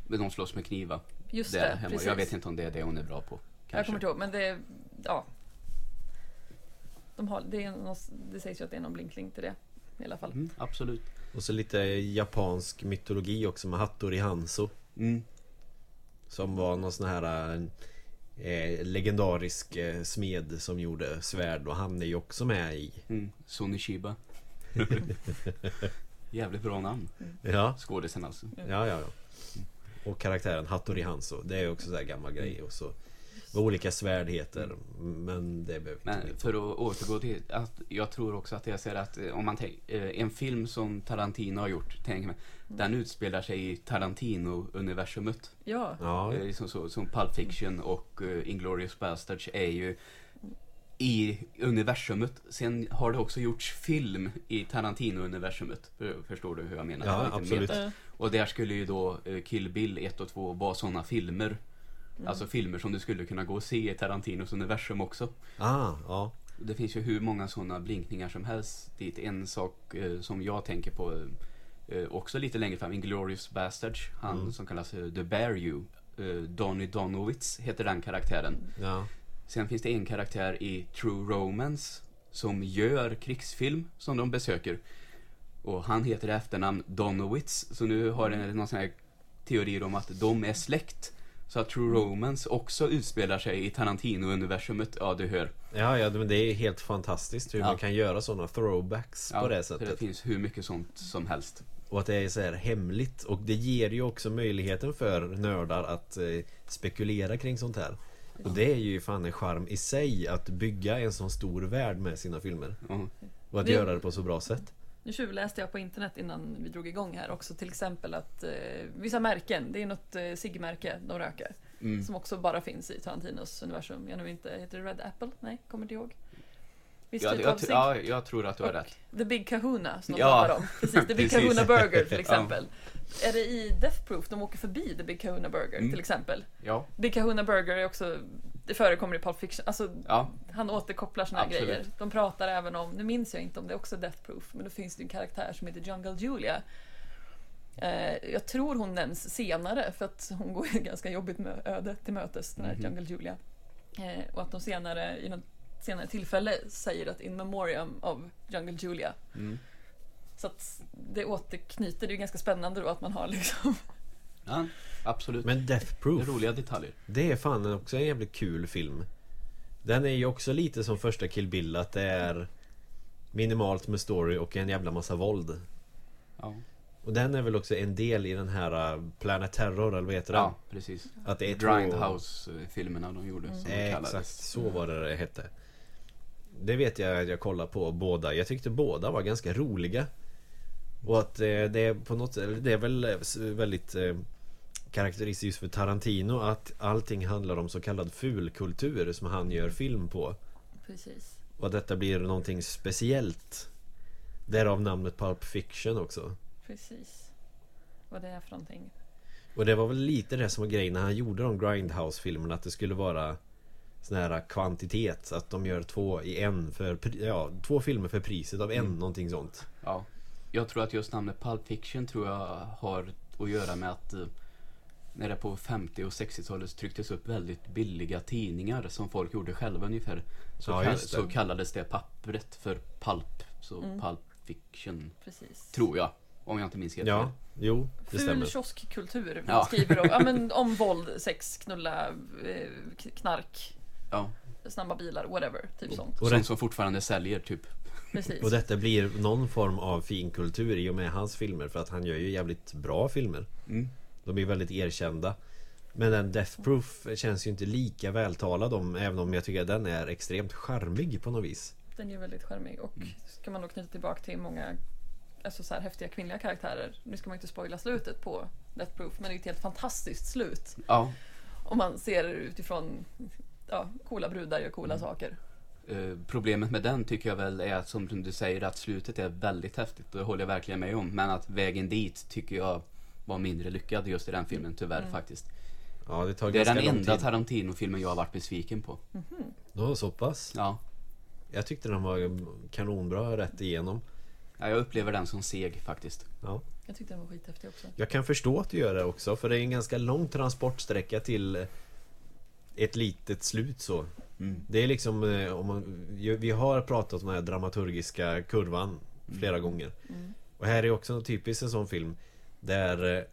Men de slåss med knivar. Just det är hemma. precis. Jag vet inte om det är det hon är bra på. Jag Kanske. kommer inte ihåg, men det, ja. De har, det, är någon, det sägs ju att det är någon blinkning till det. I alla fall. Mm, absolut. Och så lite japansk mytologi också med Hattori Hanzo. Mm. Som var någon sån här eh, legendarisk eh, smed som gjorde svärd och han är ju också med i. Mm. Sony Shiba. Jävligt bra namn. Ja, Skådisen alltså. ja, ja. ja. Och karaktären Hattori Hanzo. Det är också så här gammal grej. Och så vad olika svärd heter. Men det behöver inte Men för att återgå till att jag tror också att jag ser att eh, om man tänker en film som Tarantino har gjort, tänker mig, den utspelar sig i Tarantino-universumet. Ja, Ja, Eh, Liksom så, som Pulp Fiction och Inglourious Basterds är ju i universumet. Sen har det också gjorts film i Tarantino-universumet. För- Förstår du hur jag menar? Ja, absolut. meta. Eh, Och där skulle ju då eh, Kill Bill 1 och 2 vara sådana filmer. Mm. Alltså filmer som du skulle kunna gå och se i Tarantinos universum också. Ah, ja. Det finns ju hur många sådana blinkningar som helst dit. En sak eh, som jag tänker på eh, också lite längre fram, Inglourious Basterds. Han Mm. som kallas eh, The Bear You. Eh, Donny Donowitz heter den karaktären. ja. Sen finns det en karaktär i True Romance som gör krigsfilm som de besöker. Och han heter i efternamn Donowitz. Så nu har det någon sån här teorier om att de är släkt. Så att True Romance också utspelar sig i Tarantino-universumet. Ja, du hör. Ja, ja, men det är helt fantastiskt hur Ja. man kan göra sådana throwbacks Ja, på det sättet. det finns hur mycket sånt som helst. Och att det är så här hemligt. Och det ger ju också möjligheten för nördar att eh, spekulera kring sånt här. Och det är ju fan en charm i sig att bygga en sån stor värld med sina filmer. Ja. Och att göra det på så bra sätt. Nu tjuvläste jag på internet innan vi drog igång här också till exempel att eh, vissa märken, det är något eh, ciggmärke de röker. Mm. Som också bara finns i Tarantinos universum. Jag nu inte, heter det Red Apple? Nej, kommer inte ihåg. Visst Ja, typ jag, ja, jag tror att du har rätt. The Big Kahuna som de Ja, pratar om. Precis, The Big. Kahuna Burger till Ja. exempel. Är det i Death Proof de åker förbi The Big Kahuna Burger Mm. till exempel? Ja, Big Kahuna Burger är också, det förekommer i Pulp Fiction. Alltså, ja, han återkopplar såna här Absolut. grejer. De pratar även om, nu minns jag inte om det är också Death Proof, men då finns det en karaktär som heter Jungle Julia. Eh, jag tror hon nämns senare för att hon går ett ganska jobbigt öde till mötes, den här Mhm. Jungle Julia. Eh, och att de senare, i något senare tillfälle säger att in memoriam av Jungle Julia. mm. Så att det återknyter, det är ganska spännande då att man har liksom ja absolut. Men Death det är Proof, roliga detaljer. det är fan också en jävligt kul film. Den är ju också lite som första Kill Bill, att det är minimalt med story och en jävla massa våld. Ja, Och den är väl också en del i den här uh, Planet Terror, eller vad heter den? ja precis. Att det är Grindhouse-filmerna de gjorde. Mm. Som de Exakt, kallades. så var det det hette. Det vet jag att jag kollade på båda. Jag tyckte båda var ganska roliga. Och att eh, det är på något sätt, det är väl s- väldigt karaktäristiskt för Tarantino att allting handlar om så kallad fulkultur som han gör film på. Precis. Och att detta blir någonting speciellt. Därav namnet Pulp Fiction också. Precis. Vad det är för någonting. Och det var väl lite det som var grejen när han gjorde de Grindhouse-filmerna Att det skulle vara Sån här kvantitet Att de gör två i en för Ja, två filmer för priset av en, Mm. någonting sånt Ja. Jag tror att just namnet Pulp Fiction tror jag har att göra med att eh, när det på 50 och 60-talet trycktes upp väldigt billiga tidningar som folk gjorde själva ungefär. Så, Ja, kall- så kallades det pappret för pulp. Så Mm. Pulp Fiction, Precis. tror jag. Om jag inte minns helt Ja, fel. jo, det Ful stämmer kioskkultur. Ja. Skriver om, ja, men om våld, sex, knulla, eh, knark, Ja. snabba bilar, whatever. Typ sånt. Och det- som fortfarande säljer typ. Precis. Och detta blir någon form av finkultur i och med hans filmer För att han gör ju jävligt bra filmer Mm. De är väldigt erkända Men den Death Proof känns ju inte lika vältalad om Även om jag tycker att den är extremt charmig på något vis Den är väldigt charmig. Och Mm. ska man då knyta tillbaka till många alltså så här häftiga kvinnliga karaktärer. Nu ska man inte spoila slutet på Death Proof, men det är ett helt fantastiskt slut. Ja. Om man ser utifrån ja, coola brudar gör coola Mm. saker. Eh, problemet med den tycker jag väl är att som du säger att slutet är väldigt häftigt. och Det håller jag verkligen med om. Men att vägen dit tycker jag var mindre lyckad just i den filmen tyvärr Mm. faktiskt. Ja, det tar Det är den enda Tarantino-filmen jag har varit besviken på. Ja, så pass Ja. Jag tyckte den var kanonbra rätt igenom ja, jag upplever den som seg faktiskt. Ja Jag tyckte den var skithäftig också. Jag kan förstå att du gör det också för det är en ganska lång transportsträcka till ett litet slut så. Mm. Det är liksom eh, om man, Vi har pratat om den här dramaturgiska kurvan flera gånger. Mm. Och här är också en typisk en sån film där eh,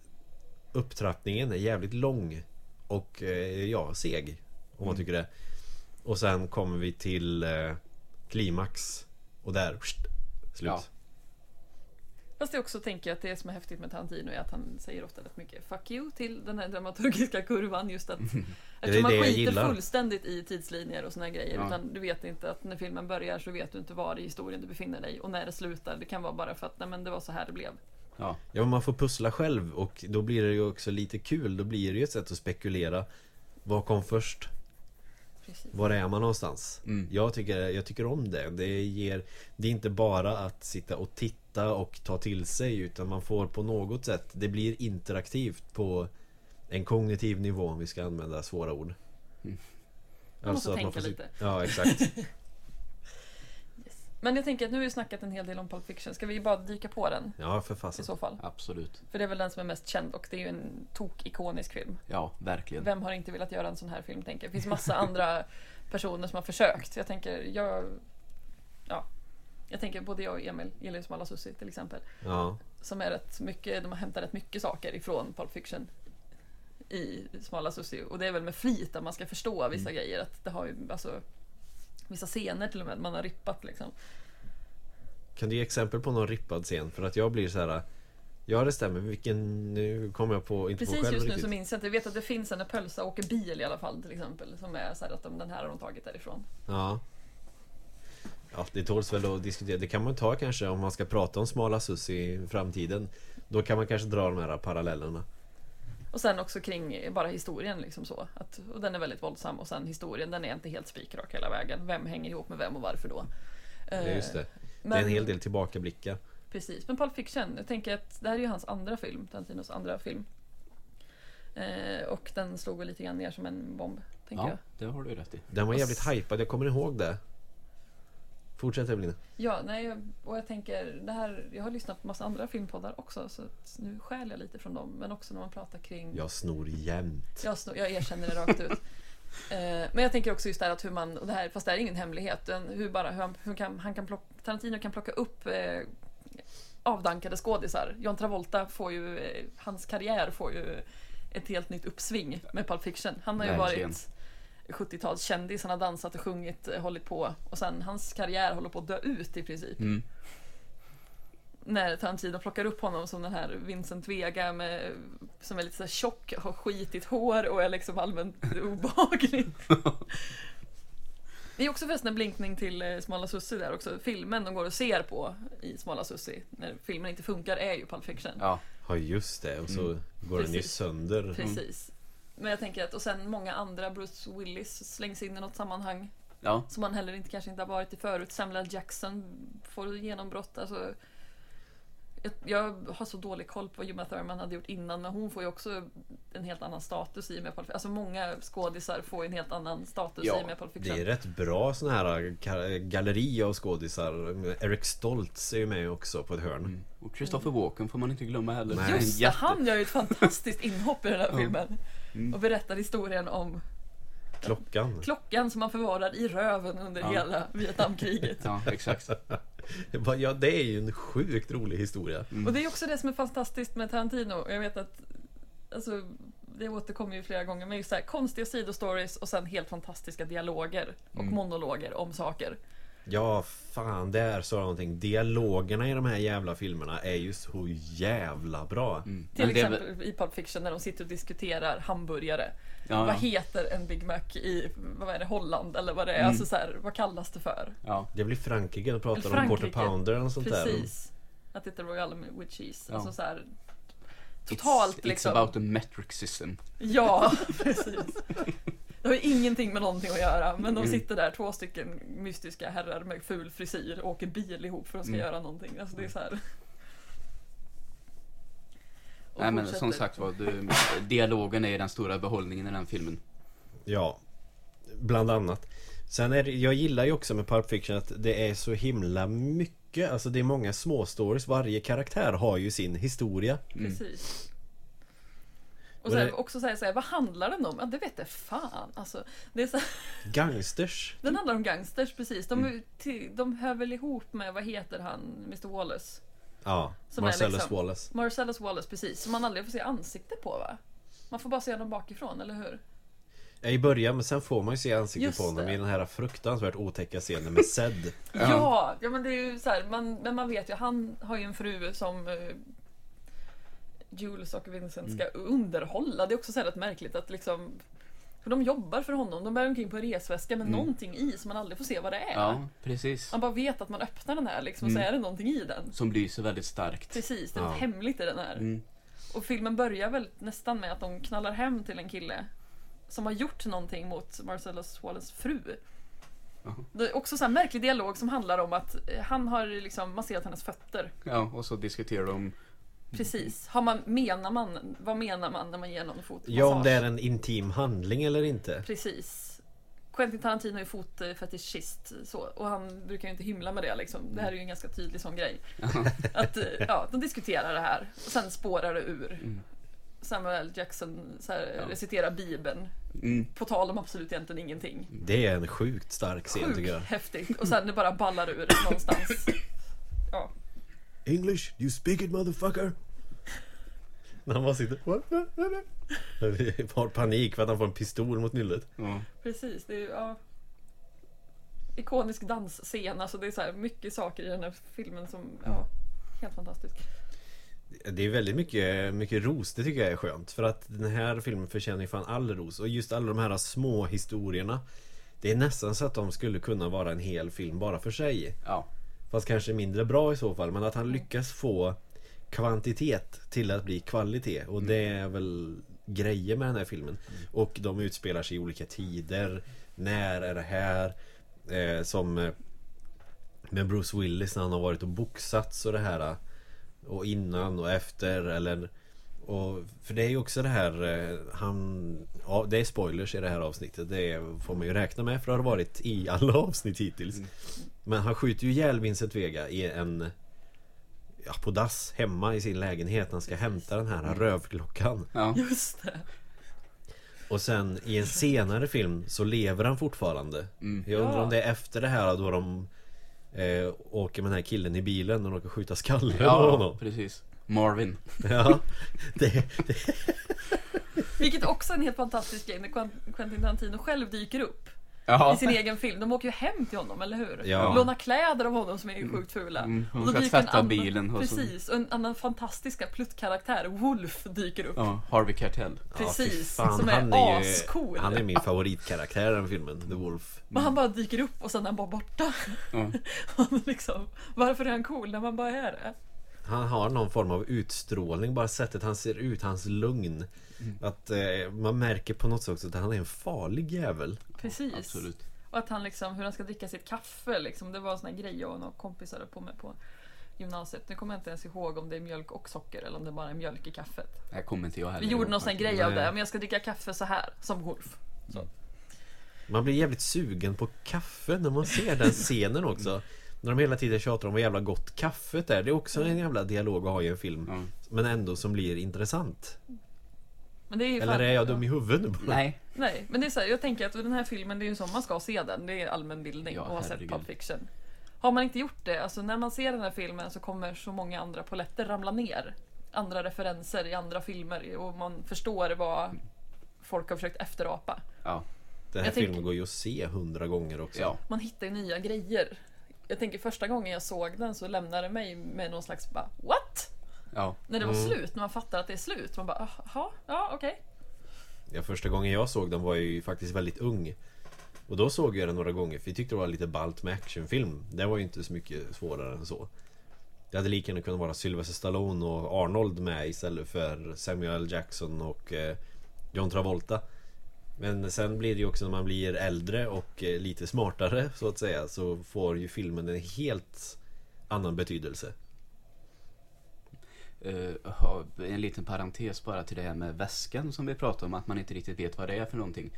upptrappningen är jävligt lång och eh, ja, seg. Om man Mm. tycker det. Och sen kommer vi till eh, klimax och där pst, slut. Ja. Fast jag också tänker att det som är häftigt med Tarantino är att han säger ofta rätt mycket 'fuck you' till den här dramaturgiska kurvan. Just att eftersom man skiter fullständigt i tidslinjer och såna grejer. Ja. Utan du vet inte att när filmen börjar så vet du inte var i historien du befinner dig. Och när det slutar, det kan vara bara för att nej, men det var så här det blev. Ja. Ja, men man får pussla själv och då blir det ju också lite kul. Då blir det ju ett sätt att spekulera. Vad kom först? Precis. Var är man någonstans? Mm. Jag, tycker, jag tycker om det. Det, ger, det är inte bara att sitta och titta och ta till sig utan man får på något sätt Det blir interaktivt på en kognitiv nivå om vi ska använda svåra ord. Mm. Man måste att tänka får sit- lite. Ja exakt. Men jag tänker att nu har vi snackat en hel del om Pulp Fiction. Ska vi bara dyka på den Ja för i fasen. så fall? Absolut. För det är väl den som är mest känd och det är ju en tok-ikonisk film. Ja, verkligen. Vem har inte velat göra en sån här film tänker jag. Det finns massa andra personer som har försökt. Jag tänker, jag... Ja. Jag tänker både jag och Emil gillar ju Smala Sussi till exempel. Ja. Som är rätt mycket, de har hämtat rätt mycket saker ifrån Pulp Fiction. I Smala Sussi. Och det är väl med flit att man ska förstå vissa grejer. Att det har ju alltså... Vissa scener till och med man har rippat liksom. Kan du ge exempel på någon rippad scen? För att jag blir så här. Ja det stämmer, vilken... Nu kommer jag på, inte på Precis själv just nu riktigt. så minns jag inte. Jag vet att det finns en när Pölsa åker bil i alla fall till exempel. Som är så här att de, den här har de tagit därifrån. Ja. Ja, det tåls väl att diskutera. Det kan man ta kanske om man ska prata om smala sus i framtiden. Då kan man kanske dra de här parallellerna. Och sen också kring bara historien liksom så. Att, och den är väldigt våldsam och sen historien den är inte helt spikrak hela vägen. Vem hänger ihop med vem och varför då? Ja, just det. Men, Det är en hel del tillbakablickar. Precis, men Pulp Fiction, jag tänker att det här är ju hans andra film, Tarantinos andra film. Eh, och den slog väl lite grann ner som en bomb, tänker Ja, jag. det har du rätt i. Den var jävligt hypad, jag kommer ihåg det. Fortsätt Evelina. Ja, nej, jag- och jag tänker, det här, jag har lyssnat på massa andra filmpoddar också, så nu skäl jag lite från dem. Men också när man pratar kring... Jag snor jämt. Jag, snor, jag erkänner det rakt ut. Eh, men jag tänker också just det här att hur man, och det här, fast det här är ingen hemlighet, hur bara, hur han, hur kan, han kan plocka, Tarantino kan plocka upp eh, avdankade skådisar. John Travolta får ju, eh, hans karriär får ju ett helt nytt uppsving med Pulp Fiction. Han har ju Verkligen. varit 70-talskändis, han har dansat och sjungit, eh, hållit på. Och sen hans karriär håller på att dö ut i princip. Mm. När Tarantino plockar upp honom som den här Vincent Vega med, som är lite så här tjock, har skitigt hår och är liksom allmänt obehaglig. Det är också förresten en blinkning till eh, Smala Sussi där också. Filmen de går och ser på i Smala Sussi, när filmen inte funkar, är ju Pulp Fiction. Ja, Ja just det, och så Mm. går den ju Precis. sönder. Precis. Men jag tänker att, och sen många andra, Bruce Willis slängs in i något sammanhang ja. som man heller inte kanske inte har varit i förut. Samuel L. Jackson får genombrott. Alltså, jag, jag har så dålig koll på vad Uma Thurman hade gjort innan men hon får ju också en helt annan status i och med Pulp. Alltså många skådisar får ju en helt annan status Ja, i och med Pulp Fiction. Det är rätt bra såna här ka- galleri av skådisar. Eric Stoltz är ju med också på ett hörn. Mm. Och Christopher Walken får man inte glömma heller. Nej. Just det, han gör ju ett fantastiskt inhopp i den här filmen. Mm. Och berättar historien om Klockan. klockan som man förvarar i röven under Ja. hela Vietnamkriget. Ja, exakt. Ja, det är ju en sjukt rolig historia. Mm. Och det är också det som är fantastiskt med Tarantino. Jag vet att alltså, det återkommer ju flera gånger, men just så här, konstiga sidostories och sen helt fantastiska dialoger och Mm. monologer om saker. Ja, fan, där sa jag någonting. Dialogerna i de här jävla filmerna är ju så jävla bra. Mm. Till det är exempel i Pulp Fiction när de sitter och diskuterar hamburgare. Ja, Vad ja. heter en Big Mac i vad är det, Holland eller vad det är? Mm. Alltså så här, vad kallas det för? ja. Det blir Frankrike och pratar om Frankrike. quarter pounder och sånt där. Precis. Att det är Royal with cheese. Ja. Alltså så här, totalt it's, liksom. It's about a metric system. Ja, precis. Det har ju ingenting med någonting att göra, men de Mm. sitter där, två stycken mystiska herrar med ful frisyr och åker bil ihop för att de ska Mm. göra någonting. Alltså det är så här. Och Nej men fortsätter. som sagt var, du, dialogen är den stora behållningen i den filmen. Ja, bland annat. Sen är det, jag gillar ju också med Pulp Fiction att det är så himla mycket, alltså det är många små stories. Varje karaktär har ju sin historia. Mm. Precis. Och sen det- också säga så här, vad handlar den om? Ja, det vet jag fan. Alltså, det är så här, Gangsters. den handlar om gangsters, precis. De, Mm. till, de hör väl ihop med, vad heter han, Mr Wallace? Ja, Som Marcellus liksom- Wallace. Marcellus Wallace, precis. Som man aldrig får se ansikte på va? Man får bara se dem bakifrån, eller hur? Ja, I början, men sen får man ju se ansiktet på honom i den här fruktansvärt otäcka scenen med Zed. Ja, ja men det är ju så här, man, men man vet ju, han har ju en fru som eh, Jules och Vincent ska underhålla. Det är också så rätt märkligt att liksom för de jobbar för honom, de bär omkring på en resväska med Mm. någonting i som man aldrig får se vad det är. Ja, precis. Man bara vet att man öppnar den här liksom, och så Mm. är det någonting i den. Som lyser väldigt starkt. Precis, det är Ja. något hemligt i den här. Mm. Och filmen börjar väl nästan med att de knallar hem till en kille som har gjort någonting mot Marcellus Wallace fru. Det är också så här märklig dialog som handlar om att han har liksom masserat hennes fötter. Ja, och så diskuterar de Precis. Har man, menar man, vad menar man när man ger någon fotmassage? Ja, om det är en intim handling eller inte. Precis. Quentin Tarantino är fotfetischist så, och han brukar ju inte hymla med det liksom. Det här är ju en ganska tydlig sån grej. Att, eh, ja, de diskuterar det här och sen spårar det ur. Mm. Samuel Jackson så här, Ja. reciterar bibeln Mm. på tal om absolut egentligen ingenting. Det är en sjukt stark scen Sjukt tycker jag. häftigt och sen det bara ballar ur någonstans. English, you speak it motherfucker. När han bara sitter... Har panik för att han får en pistol mot nyllet. Ja. precis. Det är ju, ja. Ikonisk dansscen, alltså det är så här mycket saker i den här filmen som, ja, helt fantastisk. Det är väldigt mycket, mycket ros, det tycker jag är skönt. För att den här filmen förtjänar ju fan all ros. Och just alla de här små historierna. Det är nästan så att de skulle kunna vara en hel film bara för sig. ja. Fast kanske mindre bra i så fall. Men att han lyckas få kvantitet till att bli kvalitet. Och det är väl grejer med den här filmen. Och de utspelar sig i olika tider. När är det här? Eh, som eh, med Bruce Willis när han har varit och boxats och det här. Och innan och efter eller och, för det är ju också det här eh, Han Ja det är spoilers i det här avsnittet Det får man ju räkna med för det har varit i alla avsnitt hittills Men han skjuter ju ihjäl Vincent Vega i en Ja på dass hemma i sin lägenhet Han ska hämta den här rövklockan ja. Just det. Och sen i en senare film så lever han fortfarande Mm. Jag undrar Ja. om det är efter det här då de eh, Åker med den här killen i bilen och de åker skjuta skallen på ja, honom precis. Marvin. Ja, det, det, Vilket också är en helt fantastisk grej när Quent- Quentin Tarantino själv dyker upp Ja. i sin egen film. De åker ju hem till honom, eller hur? Ja. Lånar kläder av honom som är sjukt fula. Mm, hon Och då ska tvätta annan- bilen och Precis, och en annan fantastiska pluttkaraktär, Wolf, dyker upp. Ja, Harvey Keitel. Precis, Ja, fan, som är han är ju- ascool. Han är min favoritkaraktär i den filmen, The Wolf Men han bara dyker upp och sen är han bara borta. Han liksom, varför är han cool när man bara är det? Han har någon form av utstrålning, bara sättet han ser ut, hans lugn Mm. Att eh, man märker på något sätt också att han är en farlig jävel Precis. Absolut. Och att han liksom, hur han ska dricka sitt kaffe liksom. Det var en sån här grej jag och några kompisar höll på med på gymnasiet. Nu kommer jag inte ens ihåg om det är mjölk och socker eller om det bara är mjölk i kaffet. Det här kommer inte jag heller Vi gjorde någon sån grej av det. Men jag ska dricka kaffe så här som Wolf. Man blir jävligt sugen på kaffe när man ser den scenen också När de hela tiden tjatar om vad jävla gott kaffet är Det är också en jävla dialog att ha i en film Ja. Men ändå som blir intressant Men det är ju Eller fan- är jag dum i huvudet nu bara? Nej. Nej, men det är så här, jag tänker att den här filmen, det är ju så man ska se den. Det är allmänbildning Ja, och ha sett herregud. Pulp Fiction. Har man inte gjort det, alltså när man ser den här filmen så kommer så många andra poletter ramla ner. Andra referenser i andra filmer och man förstår vad folk har försökt efterapa. Ja. Den här Jag filmen tänker- går ju att se hundra gånger också Ja. Man hittar ju nya grejer. Jag tänker första gången jag såg den så lämnade det mig med någon slags bara What? Ja. När det var Mm. slut, när man fattar att det är slut. Man bara jaha, ja okej. Ja, första gången jag såg den var jag ju faktiskt väldigt ung Och då såg jag den några gånger för jag tyckte det var lite ballt med actionfilm Det var ju inte så mycket svårare än så Det hade lika gärna kunnat vara Sylvester Stallone och Arnold med istället för Samuel Jackson och eh, John Travolta Men sen blir det ju också när man blir äldre och eh, lite smartare så att säga Så får ju filmen en helt annan betydelse ha- en liten parentes bara till det här med väskan som vi pratade om, att man inte riktigt vet vad det är för någonting.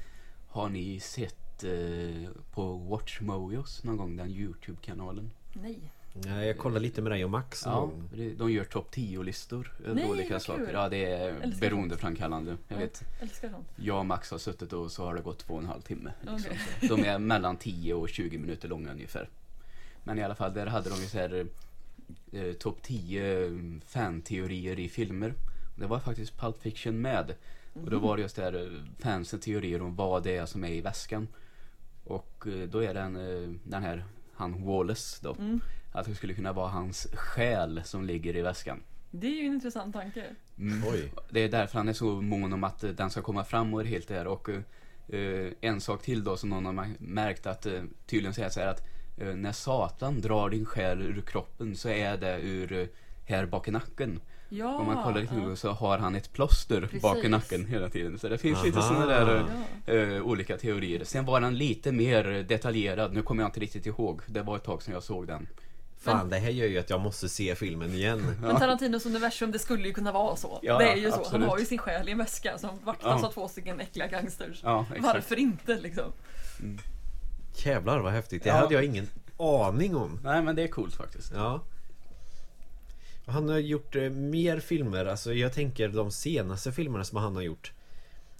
Har ni sett eh, på Watch Mojos någon gång, den Youtube-kanalen? Nej. Nej, jag kollade lite med dig och Max Ja, de gör topp 10-listor över olika saker. kul. Ja, det är Älskar beroendeframkallande. Jag Ja. vet, Älskar sånt. jag och Max har suttit och så har det gått två och en halv timme. Liksom. Okej. De är mellan 10 och 20 minuter långa ungefär. Men i alla fall, där hade de ju så här eh, topp 10 fanteorier i filmer. Det var faktiskt Pulp Fiction med. Och då var det just där eh, fansen teorier om vad det är som är i väskan. Och eh, då är den, eh, den här, han Wallace då. Mm. Att det skulle kunna vara hans själ som ligger i väskan. Det är ju en intressant tanke. Mm. Oj. Det är därför han är så mån om att den ska komma fram och det helt där. Och eh, en sak till då som någon har märkt att eh, tydligen säger så här att eh, när Satan drar din själ ur kroppen så är det ur här bak i nacken. Ja, Om man kollar lite ja. så har han ett plåster bak i Precis. nacken hela tiden. Så det finns lite Aha. sådana där Ja. eh, olika teorier. Sen var den lite mer detaljerad. Nu kommer jag inte riktigt ihåg. Det var ett tag sedan jag såg den. Fan, det här gör ju att jag måste se filmen igen. Men Tarantinos universum, det skulle ju kunna vara så. Ja, det är ju så. Han absolut. har ju sin själ i en väska som vaktas Ja. av två stycken äckliga gangsters. Ja. Varför inte liksom? Jävlar vad häftigt. Det Ja. hade jag ingen aning om. Nej men det är coolt faktiskt. Ja. Han har gjort eh, mer filmer, alltså jag tänker de senaste filmerna som han har gjort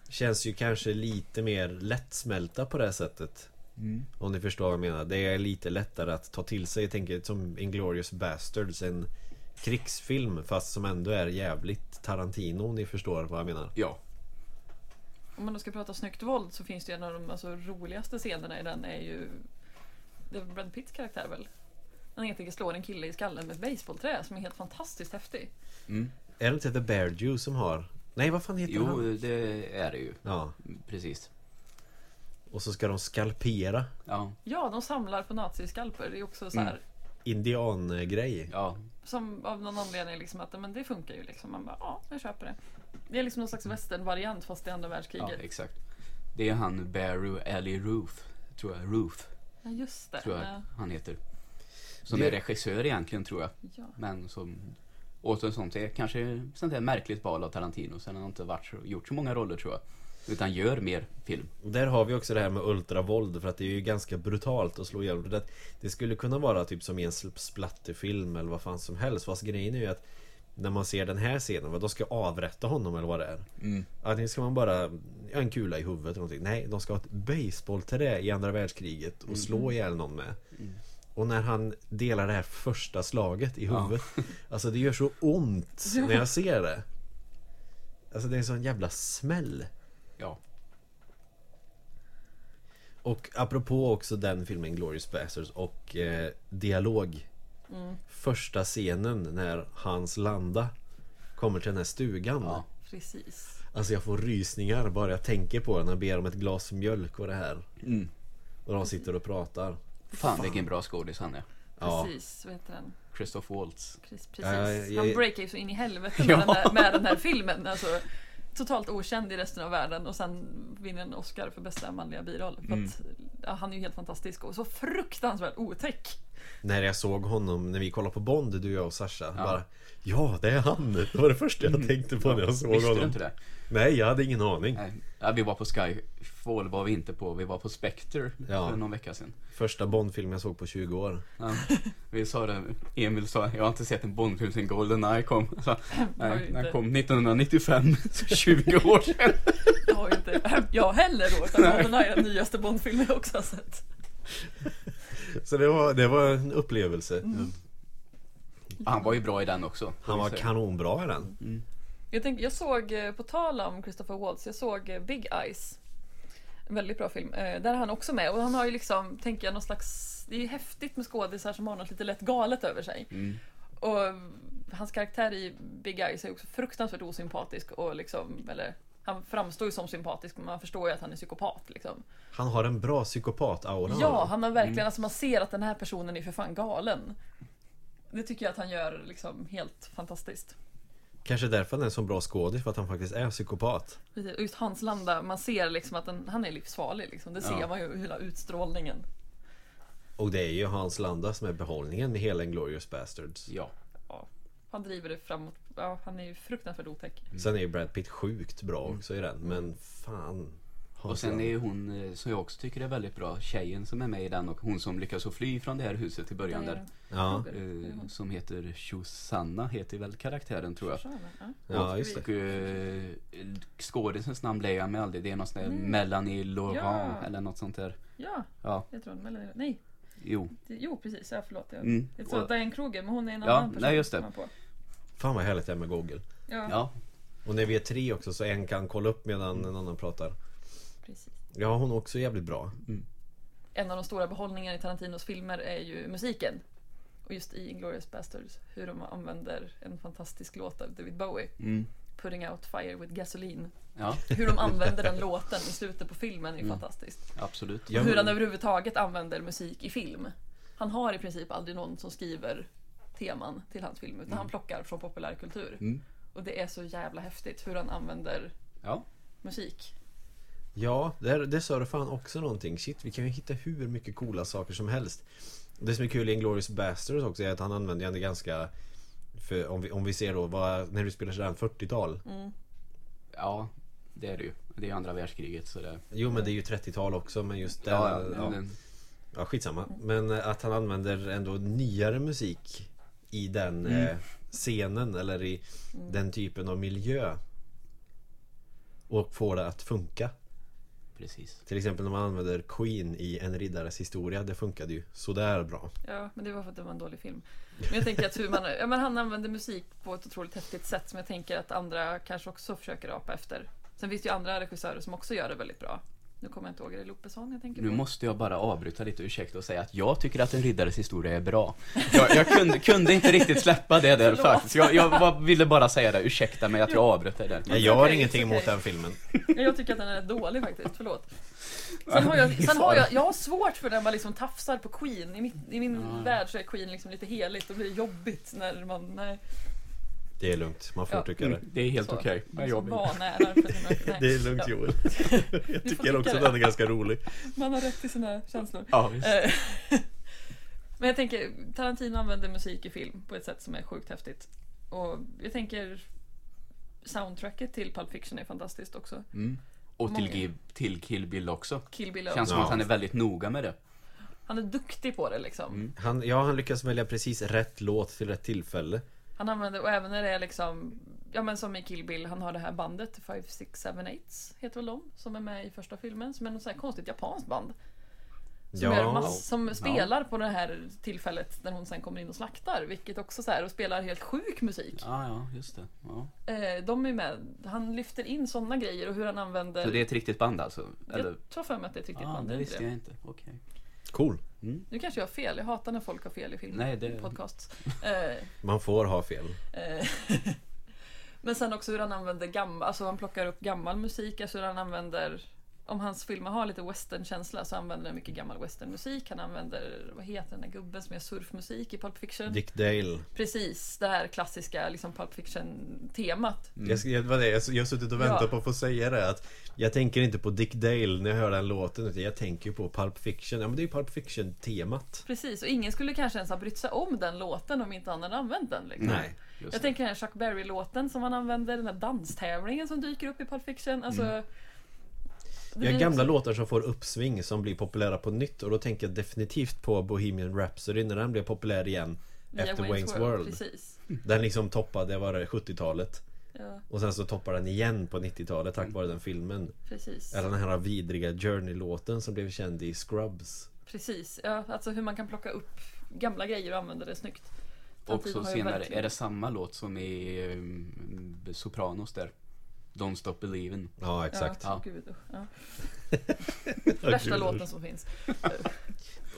Känns ju kanske lite mer lättsmälta på det sättet Mm. Om ni förstår vad jag menar. Det är lite lättare att ta till sig. Jag tänker som Inglourious Bastards, en krigsfilm fast som ändå är jävligt Tarantino om ni förstår vad jag menar. Ja. Om man då ska prata snyggt våld så finns det ju en av de alltså, roligaste scenerna i den är ju Det är Brad Pitts karaktär väl? Han helt enkelt slår en kille i skallen med ett basebollträ som är helt fantastiskt häftig. Mm. Är det inte The Bear Jew som har... Nej, vad fan heter Jo, han? det är det ju. Ja, Precis. Och så ska de skalpera. Ja. Ja, de samlar på naziskalper. Det är också så här Mm. Indiangrej. Ja. som av någon anledning liksom att men det funkar ju liksom. Man bara ja, jag köper det. Det är liksom någon slags västernvariant fast i andra ja, världskriget. exakt. Det är han Barry Alley Ruth. Tror jag. Ruth, Ja, just det. tror jag Ja. han heter. Som Det- är regissör egentligen tror jag. Ja. Men som åt en sånt är kanske sånt här märkligt val av Tarantino. Sen har han inte varit, så- gjort så många roller tror jag. Utan gör mer film. Där har vi också det här med ultravåld för att det är ju ganska brutalt att slå ihjäl det, det skulle kunna vara typ som i en splatterfilm eller vad fan som helst Fast grejen är ju att När man ser den här scenen, vad de ska avrätta honom eller vad det är Mm. Antingen ska man bara ja, En kula i huvudet eller någonting Nej, de ska ha ett basebollträ i andra världskriget och slå ihjäl någon med Mm. Och när han delar det här första slaget i huvudet Alltså det gör så ont Ja. när jag ser det Alltså det är en sån jävla smäll Ja. Och apropå också den filmen Glorious Bastards och eh, dialog Mm, Första scenen när Hans Landa Kommer till den här stugan Ja. precis. Alltså jag får rysningar bara jag tänker på den Han ber om ett glas mjölk och det här Mm. Och de sitter och pratar Fan vilken bra skådis han är. Ja, Precis, vad heter den? Christoph Waltz. Precis. precis. Ja, jag- Han breakar ju så in i helvete med, Ja. den, där, med den här filmen. Alltså, totalt okänd i resten av världen och sen vinner en Oscar för bästa manliga biroll. För Mm. att, ja, han är ju helt fantastisk och så fruktansvärt otäck. När jag såg honom när vi kollade på Bond, du, jag och Sasha Ja. bara Ja, det är han! Det var det första jag tänkte på när jag såg Visste du honom inte det? Nej, jag hade ingen aning Nej. Ja, vi var på Skyfall var vi inte på. Vi var på Spectre Ja. för någon vecka sedan. Första Bondfilm jag såg på 20 år Ja. Vi sa det, Emil sa, jag har inte sett en Bondfilm sen Goldeneye kom. Ju Nej, den kom 1995, så 20 år sedan. Jag har inte jag heller då, utan GoldenEye är den nyaste Bondfilmen jag också har sett. Så det var, det var en upplevelse Mm. Han var ju bra i den också. Han var kanonbra i den Mm. Jag, tänkte, jag såg, eh, på tal om Christopher Waltz, jag såg eh, Big Eyes. En väldigt bra film. Eh, Där är han också med och han har ju liksom, tänker jag, någon slags... Det är ju häftigt med skådisar som har något lite lätt galet över sig. Mm. Och hans karaktär i Big Eyes är också fruktansvärt osympatisk och liksom, eller han framstår ju som sympatisk men man förstår ju att han är psykopat liksom. Han har en bra psykopat-aura Ja, han har verkligen, alltså man ser att den här personen är för fan galen. Det tycker jag att han gör liksom helt fantastiskt. Kanske därför han är en så bra skådis, för att han faktiskt är psykopat Just Hans Landa, man ser liksom att den, han är livsfarlig liksom. Det ser Ja. man ju i hela utstrålningen. Och det är ju Hans Landa som är behållningen med hela Inglourious Bastards Ja. Han driver det framåt. Ja, han är ju fruktansvärt otäck. Sen är ju Brad Pitt sjukt bra också i den, men fan Och sen är ju hon, eh, som jag också tycker är väldigt bra, tjejen som är med i den och hon som lyckas att fly från det här huset i början där. Ja, Eh, som heter Susanna heter väl karaktären tror jag. Ja. just Och det eh, skådisens namn lägger jag mig aldrig. Det är någon sån där Mm. Melanie Laurent Ja. eller något sånt där. ja, Ja, jag tror men, Nej, jo. det, jo precis. Ja, förlåt. Jag, Mm. jag tror Och- att Diane Kruger, men hon är en Ja, annan person. nej, just det. som På. Fan vad härligt det är med Google Ja, Ja, Och när vi är tre också så en kan kolla upp medan en annan pratar precis. Ja, hon är också jävligt bra En av de stora behållningarna i Tarantinos filmer är ju musiken. Och just i Inglourious Basterds, hur de använder en fantastisk låt av David Bowie. mm. Putting out fire with gasoline. ja Hur de använder den låten i slutet på filmen är ju Mm. fantastiskt. absolut. Och hur han överhuvudtaget använder musik i film. Han har i princip aldrig någon som skriver teman till hans film, utan Mm. han plockar från populärkultur. Mm. Och det är så jävla häftigt hur han använder Ja. musik. Ja, det, det sa du fan också någonting. Shit, vi kan ju hitta hur mycket coola saker som helst. Det som är kul i Inglourious Basterds också är att han använder ändå ganska för om vi, om vi ser då, vad, när du spelar sådär 40-tal Mm. ja, det är det ju. Det är ju andra världskriget så det... Jo men det är ju 30-tal också men just den, Ja, ja, ja, ja, skitsamma Men att han använder ändå nyare musik I den Mm. eh, scenen eller i den typen av miljö Och får det att funka precis. Till exempel när man använder Queen i En riddares historia Det funkade ju sådär bra Ja, men det var för att det var en dålig film. Men jag tänker att hur man, ja, men han använder musik på ett otroligt häftigt sätt som jag tänker att andra kanske också försöker apa efter. Sen finns det ju andra regissörer som också gör det väldigt bra. Nu kommer jag inte ihåg, är det Lopesson jag tänker på? Nu måste jag bara avbryta lite, ursäkta och säga att jag tycker att en riddares historia är bra. Jag, jag kunde, kunde inte riktigt släppa det där Förlåt. faktiskt. Jag, jag ville bara säga det, ursäkta mig att jag avbröt det där. Nej, Jag har ingenting emot den filmen Ja, Jag tycker att den är dålig faktiskt, förlåt. Sen har jag, sen har jag, jag har svårt för när man liksom tafsar på Queen. I, mitt, i min Ja. värld så är Queen liksom lite heligt och blir det jobbigt när man, nej. Det är lugnt, man får Ja. tycka det Det är helt okej. Jag nej. Det är lugnt Ja. Joel Jag tycker också att den är ganska rolig Man har rätt till sina känslor. Ja, visst. Eh, Men jag tänker, Tarantino använder musik i film på ett sätt som är sjukt häftigt. Och jag tänker soundtracket till Pulp Fiction är fantastiskt också. Mm. Och till, till Kill Bill också. Kill Bill Känns som Ja. att han är väldigt noga med det. Han är duktig på det liksom. Mm. han, Ja, han lyckas välja precis rätt låt till rätt tillfälle Han använder, och även när det är liksom, ja men som i Kill Bill, han har det här bandet, 5, 6, 7, 8 heter väl de, som är med i första filmen, som är något så här konstigt japanskt band. Som, Ja. mass, som spelar på det här tillfället när hon sen kommer in och slaktar, vilket också så här, och spelar helt sjuk musik. Ja, ja, just det. Ja. Eh, de är med, han lyfter in sådana grejer och hur han använder Så det är ett riktigt band alltså? Eller? Jag tror för mig att det är ett riktigt Ja, band. det visste jag inte. Okej. Cool Nu kanske jag har fel. Jag hatar när folk har fel i film Nej, det- podcast. Eh, Man får ha fel eh, Men sen också hur han använder gammal, alltså han plockar upp gammal musik, alltså hur han använder om hans filmer har lite westernkänsla så använder han mycket gammal westernmusik. Han använder, vad heter den där gubben som gör surfmusik i Pulp Fiction? Dick Dale Precis, det här klassiska liksom Pulp Fiction-temat. jag, ska- jag, vad det, är, jag, jag har suttit och väntat Ja. på att få säga det att Jag tänker inte på Dick Dale när jag hör den låten utan jag tänker ju på Pulp Fiction Ja men det är ju Pulp Fiction temat Precis, och ingen skulle kanske ens ha brytt sig om den låten om inte han hade använt den. Liksom. Nej Jag tänker den här Chuck Berry-låten som han använder, den här danstävlingen som dyker upp i Pulp Fiction. Alltså, det Vi har gamla också- låtar som får uppsving som blir populära på nytt och då tänker jag definitivt på Bohemian Rhapsody när den blev populär igen via efter Wayne's World. Precis. Den liksom toppade, var det 70-talet Ja, och sen så toppar den igen på 90-talet tack vare den filmen precis. Eller den här vidriga Journey-låten som blev känd i Scrubs Precis, ja, alltså hur man kan plocka upp gamla grejer och använda det snyggt. Och så senare, verkligen- är det samma låt som i um, Sopranos där? Don't Stop Believin'. Ja exakt Ja. Gud, ja. Värsta låten som finns.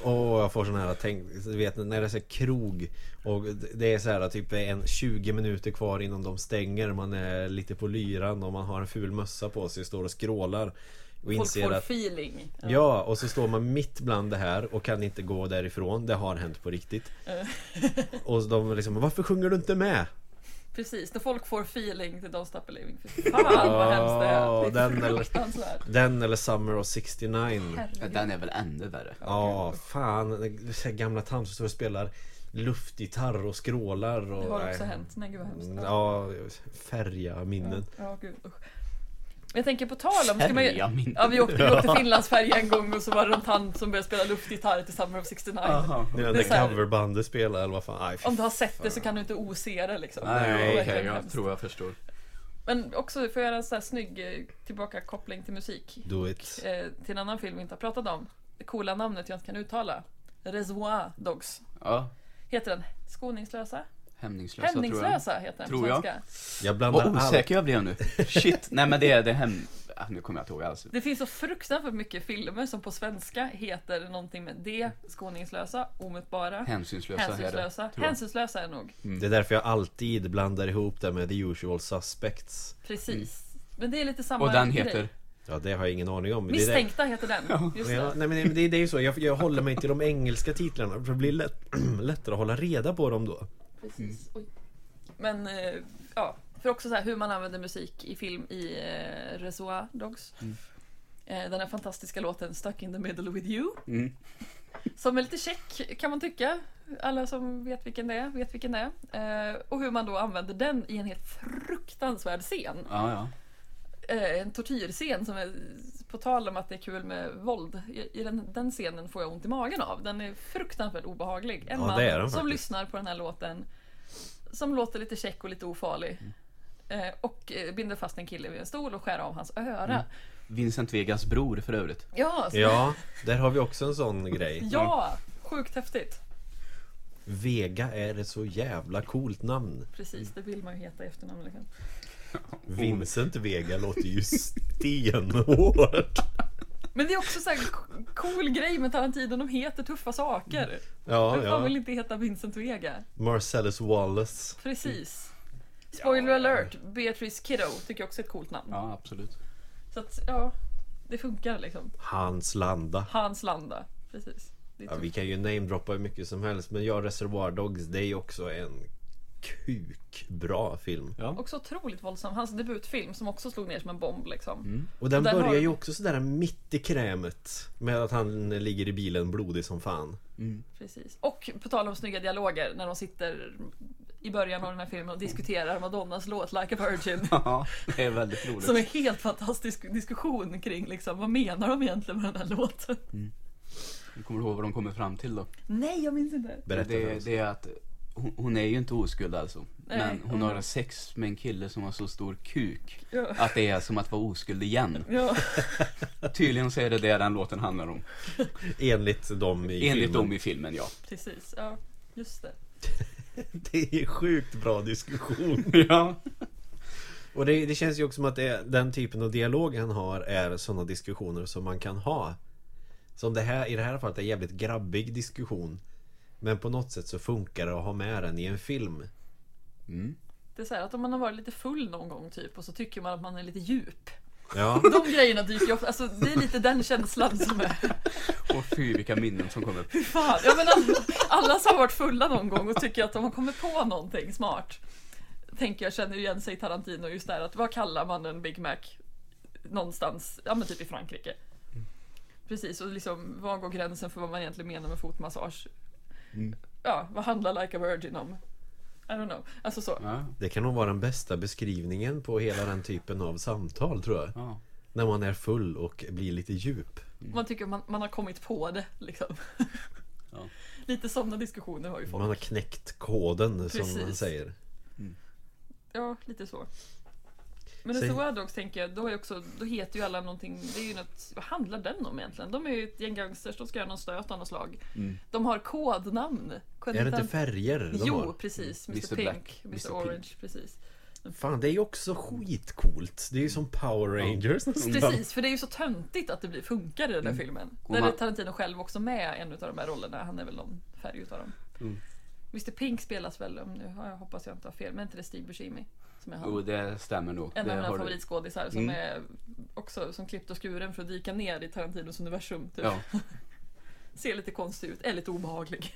Och jag får sån här tänk, du vet när det är så här krog Och det är så här typ en 20 minuter kvar innan de stänger Man är lite på lyran och man har en ful mössa på sig och står och skrålar Och Folk inser får att feeling. Ja, och så står man mitt bland det här och kan inte gå därifrån Det har hänt på riktigt Eh. Och de liksom, varför sjunger du inte med? Precis, när folk får feeling till Don't Stop Believing. Fan vad hemskt det är. Det den eller-. Den eller Summer of 69 Ja, Herregud. Den är väl ännu värre? Ja, fan. Så här Gamla tant som står och spelar luftgitarr och skrålar och... Det har också nej. hänt. Nej gud vad hemskt. Ja, färga minnen. Ja, ja gud usch. Jag tänker på tal om... Ska man, Färja min... ja, vi åkte, vi åkte Finlandsfärja en gång och så var det en tant som började spela luftgitarr till Summer of 69. Aha. Det är Det så här- coverbandet spelar eller vad fan. Aj, fy Om du har sett det så kan du inte ose det liksom. Nej, okej, verkligen jag hemskt. tror jag förstår. Men också, får jag göra en sån här snygg eh, tillbaka-koppling till musik? Do it. Eh, till en annan film vi inte har pratat om. Det coola namnet jag inte kan uttala. Reservoir Dogs. Ja, Heter den Skoningslösa? Hämningslösa tror jag. Hämningslösa heter den Tror på jag. svenska. Jag blandar Vad osäker jag blev nu. Shit, nej men det är det hem... Ah, nu kommer jag inte ihåg alls. Det finns så fruktansvärt mycket filmer som på svenska heter någonting med D, skoningslösa, omutbara, Hänsynslösa är det. hänsynslösa. Hänsynslösa är nog. Det är därför jag alltid blandar ihop det med The Usual Suspects. Precis. Men det är lite samma Och den grej. heter? Ja, det har jag ingen aning om. Det är det- Misstänkta heter den. Just Ja, det. nej men det, det är ju så, jag, jag håller mig till de engelska titlarna för det blir lätt, lättare att hålla reda på dem då Precis. Oj. Men eh, ja, för också så här hur man använder musik i film i eh, Reservoir Dogs. Mm. Eh, den här fantastiska låten Stuck in the middle with you. Mm. Som är lite check kan man tycka. Alla som vet vilken det är, vet vilken det är. Eh, och hur man då använder den i en helt fruktansvärd scen. Ja, ja. Eh, en tortyrscen som är, på tal om att det är kul med våld. I, i den, den scenen får jag ont i magen av. Den är fruktansvärt obehaglig. En Ja, man som faktiskt. lyssnar på den här låten. Som låter lite check och lite ofarlig. Mm. Eh, och eh, binder fast en kille vid en stol och skär av hans öra. Mm. Vincent Vegas bror för övrigt. Ja, så, Ja, där har vi också en sån grej. ja, sjukt häftigt. Vega är ett så jävla coolt namn. Precis, det vill man ju heta i efternamn. Liksom. Vincent Vega låter ju stenhårt. Men det är också så här co- cool grej med Tarantino. De heter tuffa saker. Ja, Vem fan vill ja. inte heta Vincent Vega? Marcellus Wallace. Precis. Spoiler alert, Beatrice Kiddo tycker jag också är ett coolt namn. Ja, absolut. Så att, ja, det funkar liksom. Hans Landa. Hans Landa, precis. Det är Ja, vi kan ju namedroppa hur mycket som helst men jag Reservoir Dogs det är ju också en kukbra film. Ja. Också otroligt våldsam. Hans debutfilm som också slog ner som en bomb liksom. Och den Och där börjar har- ju också sådär mitt i krämet med att han ligger i bilen blodig som fan. Precis. Och på tal om snygga dialoger när de sitter i början av den här filmen och diskuterar Madonnas låt Like a Virgin. Ja, det är väldigt roligt. Som är helt fantastisk diskussion kring liksom, vad menar de egentligen med den här låten? Kommer du ihåg vad de kommer fram till då? Nej, jag minns inte. Berätta det, det är att hon, hon är ju inte oskuld alltså. Nej, Men hon mm. har sex med en kille som har så stor kuk. Ja. Att det är som att vara oskuld igen. Ja, Tydligen så är det det den låten handlar om. Enligt dem i Enligt filmen. dem i filmen, ja. precis. Ja, just det. Det är sjukt bra diskussion. Ja. Och det, det känns ju också som att det, den typen av dialog han har är sådana diskussioner som man kan ha. Som det här, i det här fallet är jävligt grabbig diskussion. Men på något sätt så funkar det att ha med den i en film. Mm. Det är så här att om man har varit lite full någon gång typ och så tycker man att man är lite djup. Ja, De grejerna dyker ofta, alltså det är lite den känslan som är Och fy vilka minnen som kommer upp. Fy fan, ja men alla, alla som har varit fulla någon gång och tycker att de har kommit på någonting smart. Tänker jag känner igen sig i Tarantino just där att vad kallar man en Big Mac någonstans, ja men typ i Frankrike. Precis, och liksom var går gränsen för vad man egentligen menar med fotmassage? Ja, vad handlar Like a Virgin om? I don't know. Alltså så. Ja. det kan nog vara den bästa beskrivningen på hela den typen av samtal tror jag. Ja. När man är full och blir lite djup. Man tycker man, man har kommit på det liksom. Ja. Lite sådana diskussioner har ju folk. Man har knäckt koden som man Precis. säger. Ja, lite så. Men Reservoir Dogs tänker jag, då, är också, då heter ju alla någonting, det är ju något, vad handlar den om egentligen? De är ju ett gäng gangsters, de ska göra någon stöt av något slag. Mm. De har kodnamn. Är det inte färger de Jo, har? precis. Mr, Mr. Pink, Black, Mr, Mr. Pink. Orange, precis. Fan, det är ju också skitcoolt. Det är ju som Power Rangers nästan. Precis, för det är ju så töntigt att det blir funkar i den här filmen. Och Där är Tarantino själv också med en av de här rollerna, han är väl någon färg utav dem. Mm. Mr Pink spelas väl, om nu jag hoppas jag inte har fel, men inte det Steve Buscemi? Som är han. Jo, det stämmer nog. En det av mina favoritskådisar som Mm. är också som klippt och skuren för att dyka ner i Tarantinos universum. Typ. Ja. Ser lite konstig ut, är lite obehaglig.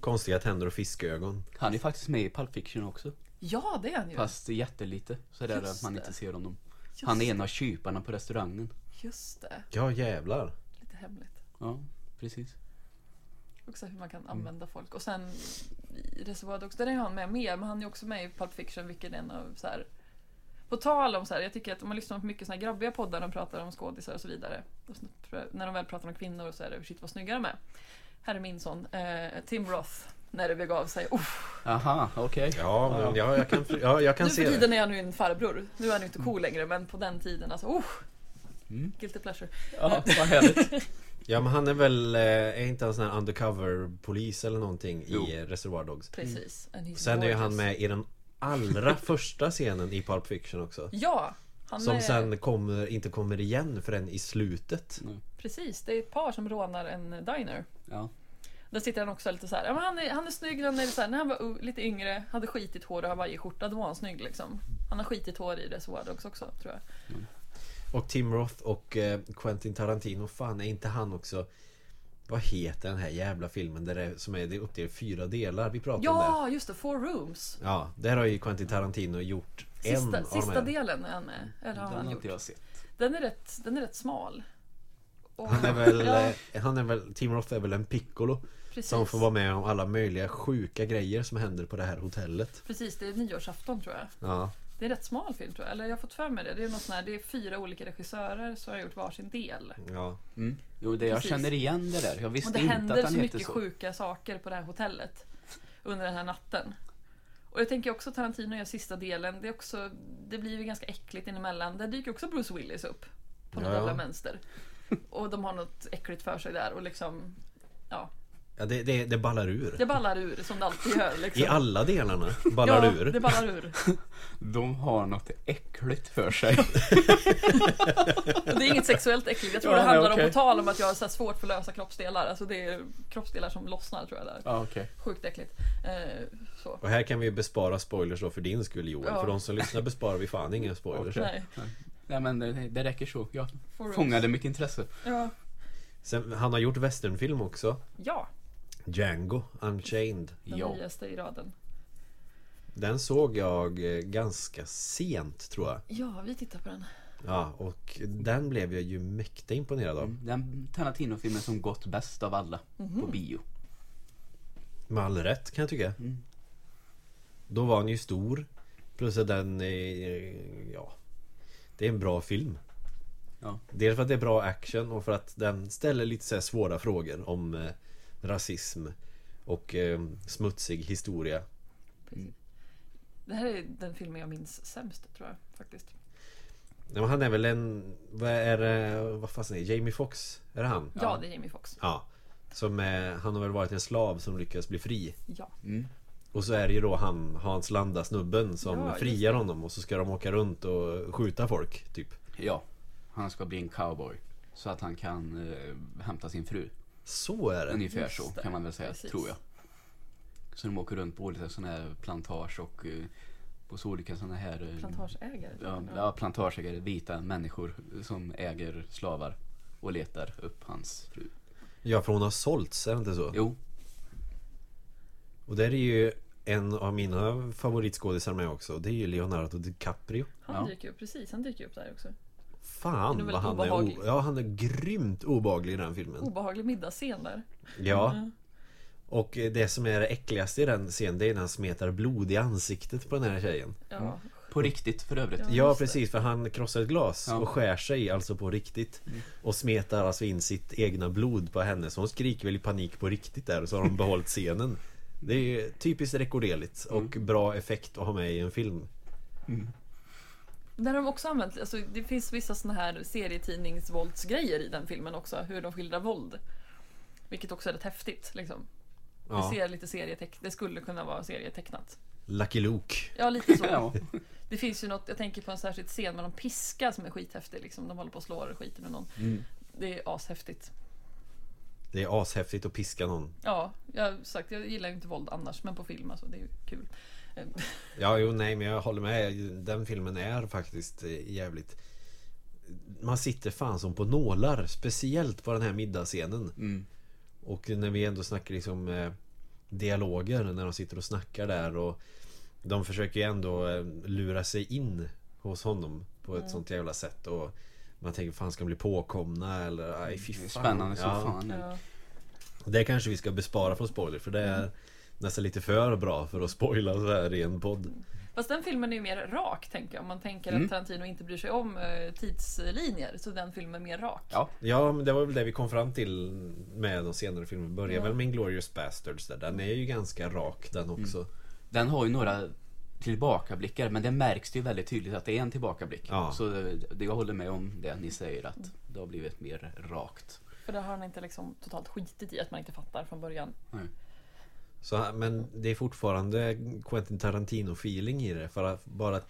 Konstiga tänder och fiskögon. Han är faktiskt med i Pulp Fiction också. Ja, det är han ju. Fast jättelite. Så det är att man inte ser honom. Just, Han är en av kyparna på restaurangen. Just det, Ja jävlar. lite hemligt. Ja, precis. Också hur man kan Mm. använda folk. Och sen i Reservoir Dogs, där är han med mer, men han är också med i Pulp Fiction, vilket är en av så här. På tal om så här, jag tycker att om man lyssnar på mycket såna här grabbiga poddar, de pratar om skådisar och så vidare. Och så, när de väl pratar om kvinnor så är det shit vad snygga de är. Här är min son, eh, Tim Roth, när det begav sig. Uff, Aha, okej. Ja, men ja, jag kan, ja, jag kan nu för se det. tiden är han ju en farbror. Nu är han ju inte cool längre, men på den tiden alltså, uff. Mm. Guilty pleasure. Ja, vad härligt. Ja men han är väl, eh, är inte han sån här undercover polis eller någonting Jo. i Reservoir Dogs? Precis. And he's Sen är ju han med i den allra första scenen i Pulp Fiction också. Ja, han Som är... sen kommer, inte kommer igen förrän i slutet. Precis, det är ett par som rånar en diner. Ja. Där sitter han också lite så här. Ja, men han, är, han är snygg han är så här, när han var lite yngre, hade skitigt hår och Hawaii skjorta, då var han snygg liksom. Han har skitigt hår i Reservoir Dogs också, tror jag. Och Tim Roth och eh, Quentin Tarantino, fan är inte han också Vad heter den här jävla filmen där det, är- som är, det är uppdelat i fyra delar? Vi pratade om Ja, just det. Four Rooms. det. Ja, där har ju Quentin Tarantino gjort en Sista, av sista de här. delen är han med. Eller har Den han har gjort? inte jag sett. Den är rätt, den är rätt smal. Och- Han är väl, Ja, eh, han är väl, Tim Roth är väl en piccolo precis. Som får vara med om alla möjliga sjuka grejer som händer på det här hotellet. Precis, det är nyårsafton tror jag. Ja, Det är en rätt smal film tror jag. Eller jag har fått för mig det. Det är, något sån här, det är fyra olika regissörer som har gjort varsin del. ja. Mm. Jo, det jag Precis. känner igen det där. Jag Och visste det inte händer att han så heter mycket så. sjuka saker på det här hotellet. Under den här natten. Och jag tänker också Tarantino gör sista delen. Det, är också, det blir ju ganska äckligt inemellan. Där dyker också Bruce Willis upp. På något Ja. jävla vänster. Och de har något äckligt för sig där och liksom... Ja, ja det, det, det ballar ur. det ballar ur som det alltid gör. Liksom. I alla delarna ballar ja, ur. det ballar ur. De har något äckligt för sig. Det är inget sexuellt äckligt. Jag tror Ja, det handlar nej, okej. om, på tal om att jag har så här svårt för lösa kroppsdelar. Alltså det är kroppsdelar som lossnar tror jag där. ja, okej. Sjukt äckligt. Eh, så. Och här kan vi bespara spoilers då för din skull Joel. Ja. För de som lyssnar besparar vi fan inga spoilers. Nej, Nej, men det, det räcker så. Jag for fångade mitt intresse. Ja. Sen, han har gjort westernfilm också. ja, Django Unchained. den Ja. nyaste i raden. Den såg jag eh, ganska sent tror jag. Ja, vi tittar på den. Ja, och den blev jag ju mäkta imponerad av. Mm. Den Tarantino-filmen som gått bäst av alla på bio. Med all rätt kan jag tycka. Mm. Då var han ju stor. Plus att den är, ja Det är en bra film. Ja. Dels för att det är bra action och för att den ställer lite så här svåra frågor om eh, rasism och eh, smutsig historia. Det här är den filmen jag minns sämst tror jag faktiskt. Nej, men han är väl en... Vad är det? Vad fasen är det? Jamie Foxx? Är det han? Ja, det är Jamie Foxx. Ja. Som är, han har väl varit en slav som lyckas bli fri. Ja. Mm. Och så är det ju då han Hans Landa snubben som Ja, friar honom och så ska de åka runt och skjuta folk typ. Ja. Han ska bli en cowboy. Så att han kan eh, hämta sin fru. Så är det. Ungefär Just så det, kan man väl säga, precis. tror jag. Så de åker runt på olika sådana här plantage och eh, på så olika sådana här eh, Plantageägare. Ja, ja, plantageägare, vita människor som äger slavar och letar upp hans fru. Ja, för hon har sålts, är det inte så? Jo, Och där är ju en av mina favoritskådisar med också. Det är ju Leonardo DiCaprio. Han Ja. dyker upp, precis. Han dyker upp där också. Fan Han är vad han är, obehaglig. o- ja, han är grymt obehaglig i den filmen. Obehaglig middagsscen där. Ja. Mm. Och det som är det äckligaste i den scenen det är när han smetar blod i ansiktet på den här tjejen. Ja. på riktigt för övrigt. Ja. Ja precis, för han krossar ett glas Ja. och skär sig alltså på riktigt. Och smetar alltså in sitt egna blod på henne. Så hon skriker väl i panik på riktigt där och så har de behållit scenen. Det är ju typiskt rekorderligt och bra effekt att ha med i en film. Där har de också använt, alltså, det finns vissa såna här serietidningsvåldsgrejer i den filmen också. Hur de skildrar våld. Vilket också är rätt häftigt. Liksom. Det Ja. ser lite serieteck- det skulle kunna vara serietecknat. Lucky Luke. Ja, lite så. Ja. Det finns ju något, jag tänker på en särskild scen med någon piska som är skithäftig. Liksom. De håller på och slår skiten med någon. Mm. Det är ashäftigt. Det är ashäftigt att piska någon. Ja, jag har sagt, jag gillar ju inte våld annars, men på film alltså, det är ju kul. Ja, jo, nej, men jag håller med. Den filmen är faktiskt eh, jävligt... Man sitter fan som på nålar. Speciellt på den här middagsscenen. Mm. Och när vi ändå snackar liksom eh, dialoger när de sitter och snackar där och de försöker ju ändå eh, lura sig in hos honom på ett sånt jävla sätt och man tänker fan ska de bli påkomna eller aj fy Det är fan. spännande så ja. fan. Ja. Det kanske vi ska bespara från spoiler för det är nästan lite för bra för att spoila så här i en podd. Fast den filmen är ju mer rak, tänker jag. Om man tänker Mm. att Tarantino inte bryr sig om eh, tidslinjer, så är den filmen mer rak. Ja, Ja men det var väl det vi kom fram till med de senare filmerna. Börjar Ja. väl med Inglourious Basterds där. Den är ju ganska rak den också. den har ju några tillbakablickar men det märks ju väldigt tydligt att det är en tillbakablick. Ja. Så det, jag håller med om det ni säger att det har blivit mer rakt. För det har han inte liksom totalt skitit i att man inte fattar från början. Så, men det är fortfarande Quentin Tarantino feeling i det för att bara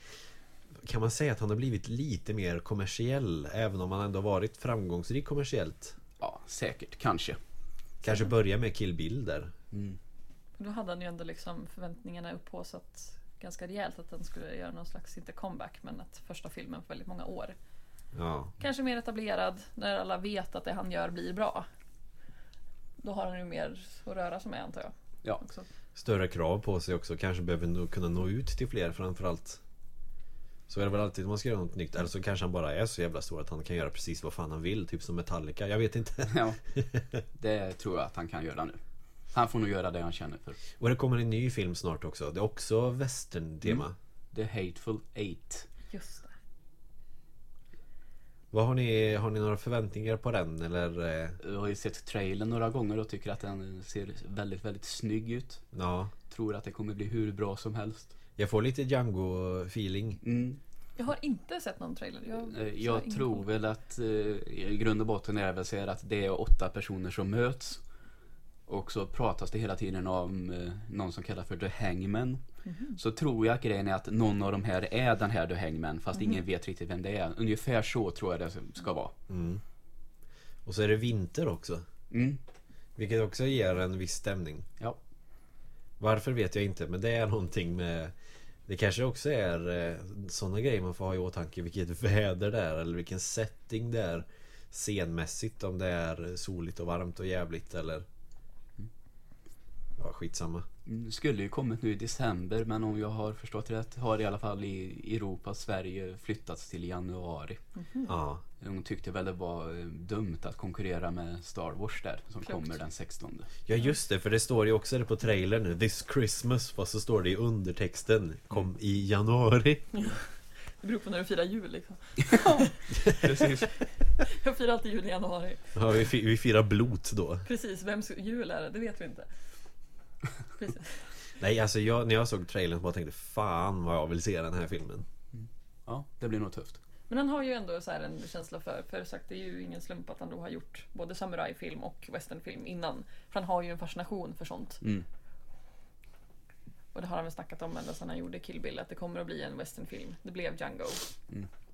Kan man säga att han har blivit lite mer kommersiell även om han ändå varit framgångsrik kommersiellt Ja, säkert, kanske. Kanske börja med Kill Bill där Mm. Då hade han ju ändå liksom förväntningarna upphaussat ganska rejält att den skulle göra någon slags, inte comeback, men att första filmen på väldigt många år. Ja Kanske mer etablerad, när alla vet att det han gör blir bra. Då har han ju mer att röra sig med antar jag. Ja. Också. Större krav på sig också. Kanske behöver nå- kunna nå ut till fler framförallt. Så är det väl alltid om man ska göra något nytt. Eller så kanske han bara är så jävla stor att han kan göra precis vad fan han vill. Typ som Metallica. Jag vet inte. ja. Det tror jag att han kan göra nu. Han får nog göra det han känner för. Och det kommer en ny film snart också. Det är också western-tema. The Hateful Eight. Just det. Vad har ni, har ni några förväntningar på den eller? eh, Jag har ju sett trailern några gånger och tycker att den ser väldigt, väldigt snygg ut. Ja. Tror att det kommer bli hur bra som helst. Jag får lite Django-feeling. Mm. Jag har inte sett någon trailer. Jag, Eh, Jag tror koll. väl att eh, i grund och botten är väl så att det är åtta personer som möts. Och så pratas det hela tiden om eh, någon som kallas för The Hangman. Mhm. Så tror jag att grejen är att någon av de här är den här The Hangman fast Mhm. ingen vet riktigt vem det är. Ungefär så tror jag det ska vara. Mm. Och så är det vinter också. Mm. Vilket också ger en viss stämning. Ja. Varför vet jag inte men det är någonting med Det kanske också är eh, sådana grejer man får ha i åtanke Vilket väder det är eller vilken setting det är Scenmässigt om det är soligt och varmt och jävligt eller Ja skitsamma Mm, Skulle ju kommit nu i december men om jag har förstått rätt har i alla fall i Europa, Sverige flyttats till januari. Mhm. Ja Hon tyckte väl det var eh, dumt att konkurrera med Star Wars där som Klokt. kommer den 16. Ja just det för det står ju också det på trailern nu This Christmas fast så står det i undertexten Kom i januari Det beror på när du firar jul liksom. Precis. Jag firar alltid jul i januari. Ja vi, vi firar blot då Precis, vems jul är det? Det vet vi inte. Nej alltså jag, när jag såg trailern så bara tänkte Fan vad jag vill se den här filmen Ja, det blir nog tufft. Men han har ju ändå så här en känsla för, för sagt, det är ju ingen slump att han då har gjort både samurajfilm och westernfilm innan. För han har ju en fascination för sånt. Mm. Och det har han väl snackat om ända sedan han gjorde Kill Bill, att det kommer att bli en westernfilm. Det blev Django. Och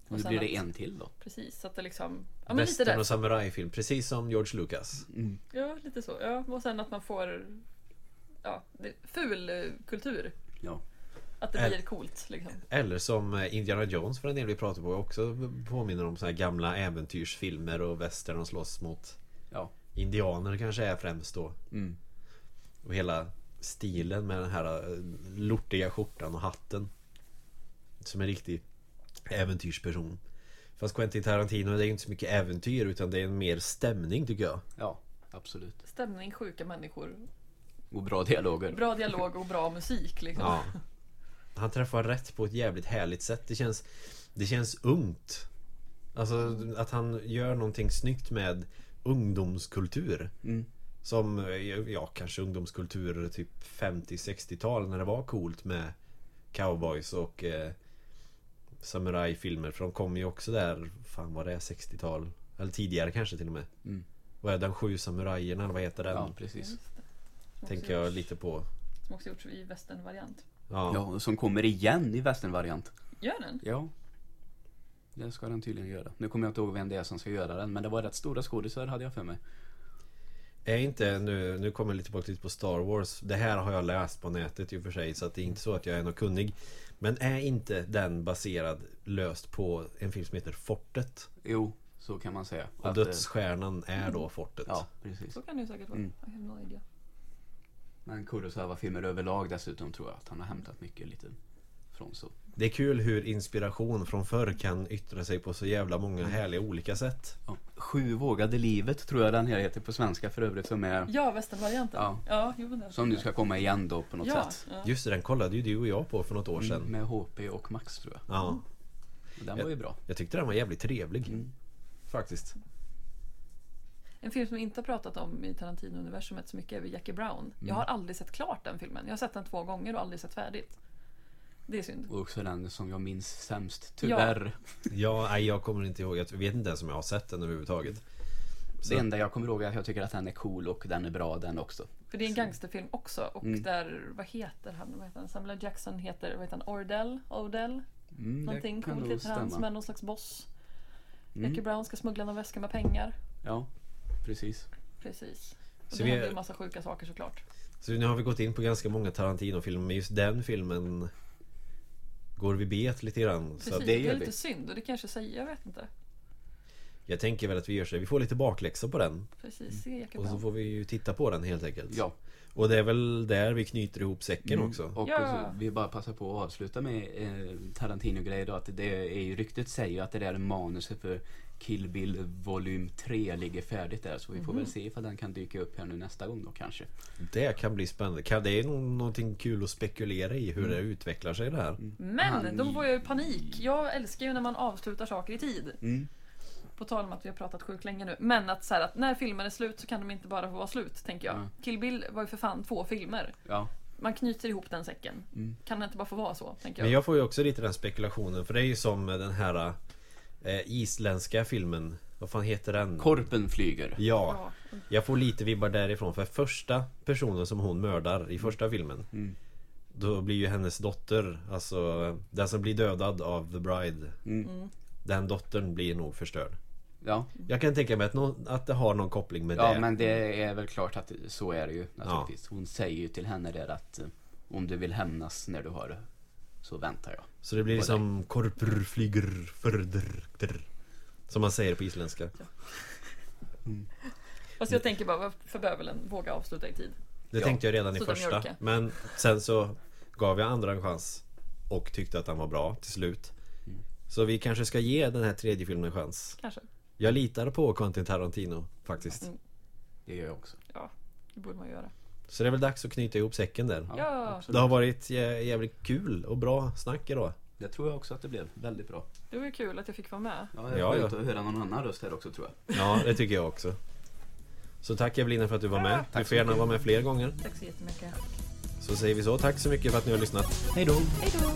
Och nu blir det att- en till då. Precis, så att det liksom... Ja Western och samurajfilm precis som George Lucas Mm. Ja, lite så. Ja, och sen att man får... Ja, det, ful eh, kultur. Ja. Att det blir coolt liksom. Eller som eh, Indiana Jones för en del vi pratar på också påminner om så här gamla äventyrsfilmer och western och slåss mot Ja. indianer kanske är främst då. Mm. Och hela stilen med den här eh, lortiga skjortan och hatten. Som en riktig äventyrsperson. Fast Quentin Tarantino det är ju inte så mycket äventyr utan det är en mer stämning tycker jag. Ja, absolut. Stämning, sjuka människor, Och bra dialoger. bra dialog och bra musik liksom. Ja. Han träffar rätt på ett jävligt härligt sätt. Det känns, det känns ungt. Alltså att han gör någonting snyggt med ungdomskultur. Mm. Som, ja kanske ungdomskultur typ 50-60-tal när det var coolt med cowboys och eh, samurajfilmer. För de kom ju också där, fan vad det är, 60-tal. Eller tidigare kanske till och med. Mm. Vad är den? Sju samurajerna, eller vad heter den? Ja, precis. Just det. Som också Tänker jag lite på. Som också gjorts i westernvariant. Ja. Ja, som kommer igen i westernvariant. Gör den? Ja. Det ska den tydligen göra. Nu kommer jag inte ihåg vem det är som ska göra den, men det var rätt stora skådisar hade jag för mig. Är inte, nu, nu kommer jag lite tillbaka lite på Star Wars Det här har jag läst på nätet i och för sig Så att det är inte så att jag är något kunnig Men är inte den baserad löst på en film som heter Fortet? Jo, så kan man säga. Och Att, eh, dödsstjärnan är då Fortet Ja, precis. Så kan det ju säkert vara. Mm. I have no idea. Men Kurosawa-filmer överlag dessutom tror jag att han har hämtat mycket lite från så. Det är kul hur inspiration från förr kan yttra sig på så jävla många härliga olika sätt Ja. Sju vågade livet tror jag den här heter på svenska för övrigt som är Ja, westernvarianten. Ja. ja jo, som nu ska komma igen då på något ja, sätt. Ja. Just det, den kollade ju du och jag på för något år sedan Mm, med HP och Max tror jag. Ja, Och den var ju bra. jag tyckte den var jävligt trevlig Mm. Faktiskt En film som vi inte har pratat om i Tarantino-universumet så mycket är Jackie Brown. Jag Mm. har aldrig sett klart den filmen. Jag har sett den två gånger och aldrig sett färdigt. Det är synd. Och också den som jag minns sämst, tyvärr. Ja, nej, jag kommer inte ihåg Jag vet inte ens om jag har sett den överhuvudtaget Det enda jag kommer ihåg är att jag tycker att den är cool och den är bra den också. För det är en gangsterfilm också. Och Mm. där, vad heter han? Vad heter han? Samuel. Jackson heter, vad heter han? Ordell? Odell? Mm, Någonting coolt heter han som är någon slags boss. Jackie Mm. Brown ska smuggla någon väska med pengar. Ja, precis. Precis. Och Så det vi händer är- en massa sjuka saker såklart. Så nu har vi gått in på ganska många Tarantino-filmer Men just den filmen Går vi bet lite grann Precis, så det det är lite vi. synd och det kanske säger, jag vet inte. Jag tänker väl att vi gör så Vi får lite bakläxa på den Precis, se Och så får vi ju titta på den helt enkelt Ja. Och det är väl där vi knyter ihop säcken Mm. också Och Ja. så, vi bara passar på att avsluta med eh, Tarantino-grejer då. Att det är ju ryktet säger att det där manuset för Kill Bill volym 3 ligger färdigt där. Så vi får Mhm. väl se ifall den kan dyka upp här nu nästa gång då kanske. Det kan bli spännande kan, Det är nog någonting kul att spekulera i hur det utvecklar sig det här Men Han- då får jag ju panik. Jag älskar ju när man avslutar saker i tid. Mm. På tal om att vi har pratat sjukt länge nu. Men att, så här, att när filmen är slut så kan de inte bara få vara slut, tänker jag. Ja. Kill Bill var ju för fan två filmer. Ja. Man knyter ihop den säcken. Mm. Kan det inte bara få vara så, tänker Men jag. jag får ju också lite den spekulationen För det är ju som den här eh, isländska filmen Vad fan heter den? Korpen flyger. Ja, Ja. jag får lite vibbar därifrån För första personen som hon mördar i första filmen Mm. Då blir ju hennes dotter Alltså den som blir dödad av The Bride Mm. Mm. Den dottern blir nog förstörd Ja. Jag kan tänka mig att, nå- att det har någon koppling med ja, det men det är väl klart att så är det ju naturligtvis. Hon säger ju till henne där att eh, om du vill hämnas när du har så väntar jag. Så det blir liksom Korpr flyger förder Som man säger på isländska Fast jag tänker bara, varför behöver den våga avsluta i tid? Det Ja, tänkte jag redan i första. Men sen så gav jag andra en chans Och tyckte att den var bra till slut Mm. Så vi kanske ska ge den här tredje filmen en chans Kanske. Jag litar på Quentin Tarantino faktiskt Mm. Det gör jag också. Ja, det borde man göra. Så det är väl dags att knyta ihop säcken där Ja. absolut. Det har varit jä- jävligt kul och bra snack idag Det tror jag också att det blev. Väldigt bra. Det var ju kul att jag fick vara med. Ja, jag Ja, får ja. ut och höra någon annan röst här också tror jag. Ja, det tycker jag också Så tack Evelina för att du var med Du Tack så får gärna vara med fler gånger Tack så jättemycket. Så säger vi så, tack så mycket för att ni har lyssnat Hej då! Hej då!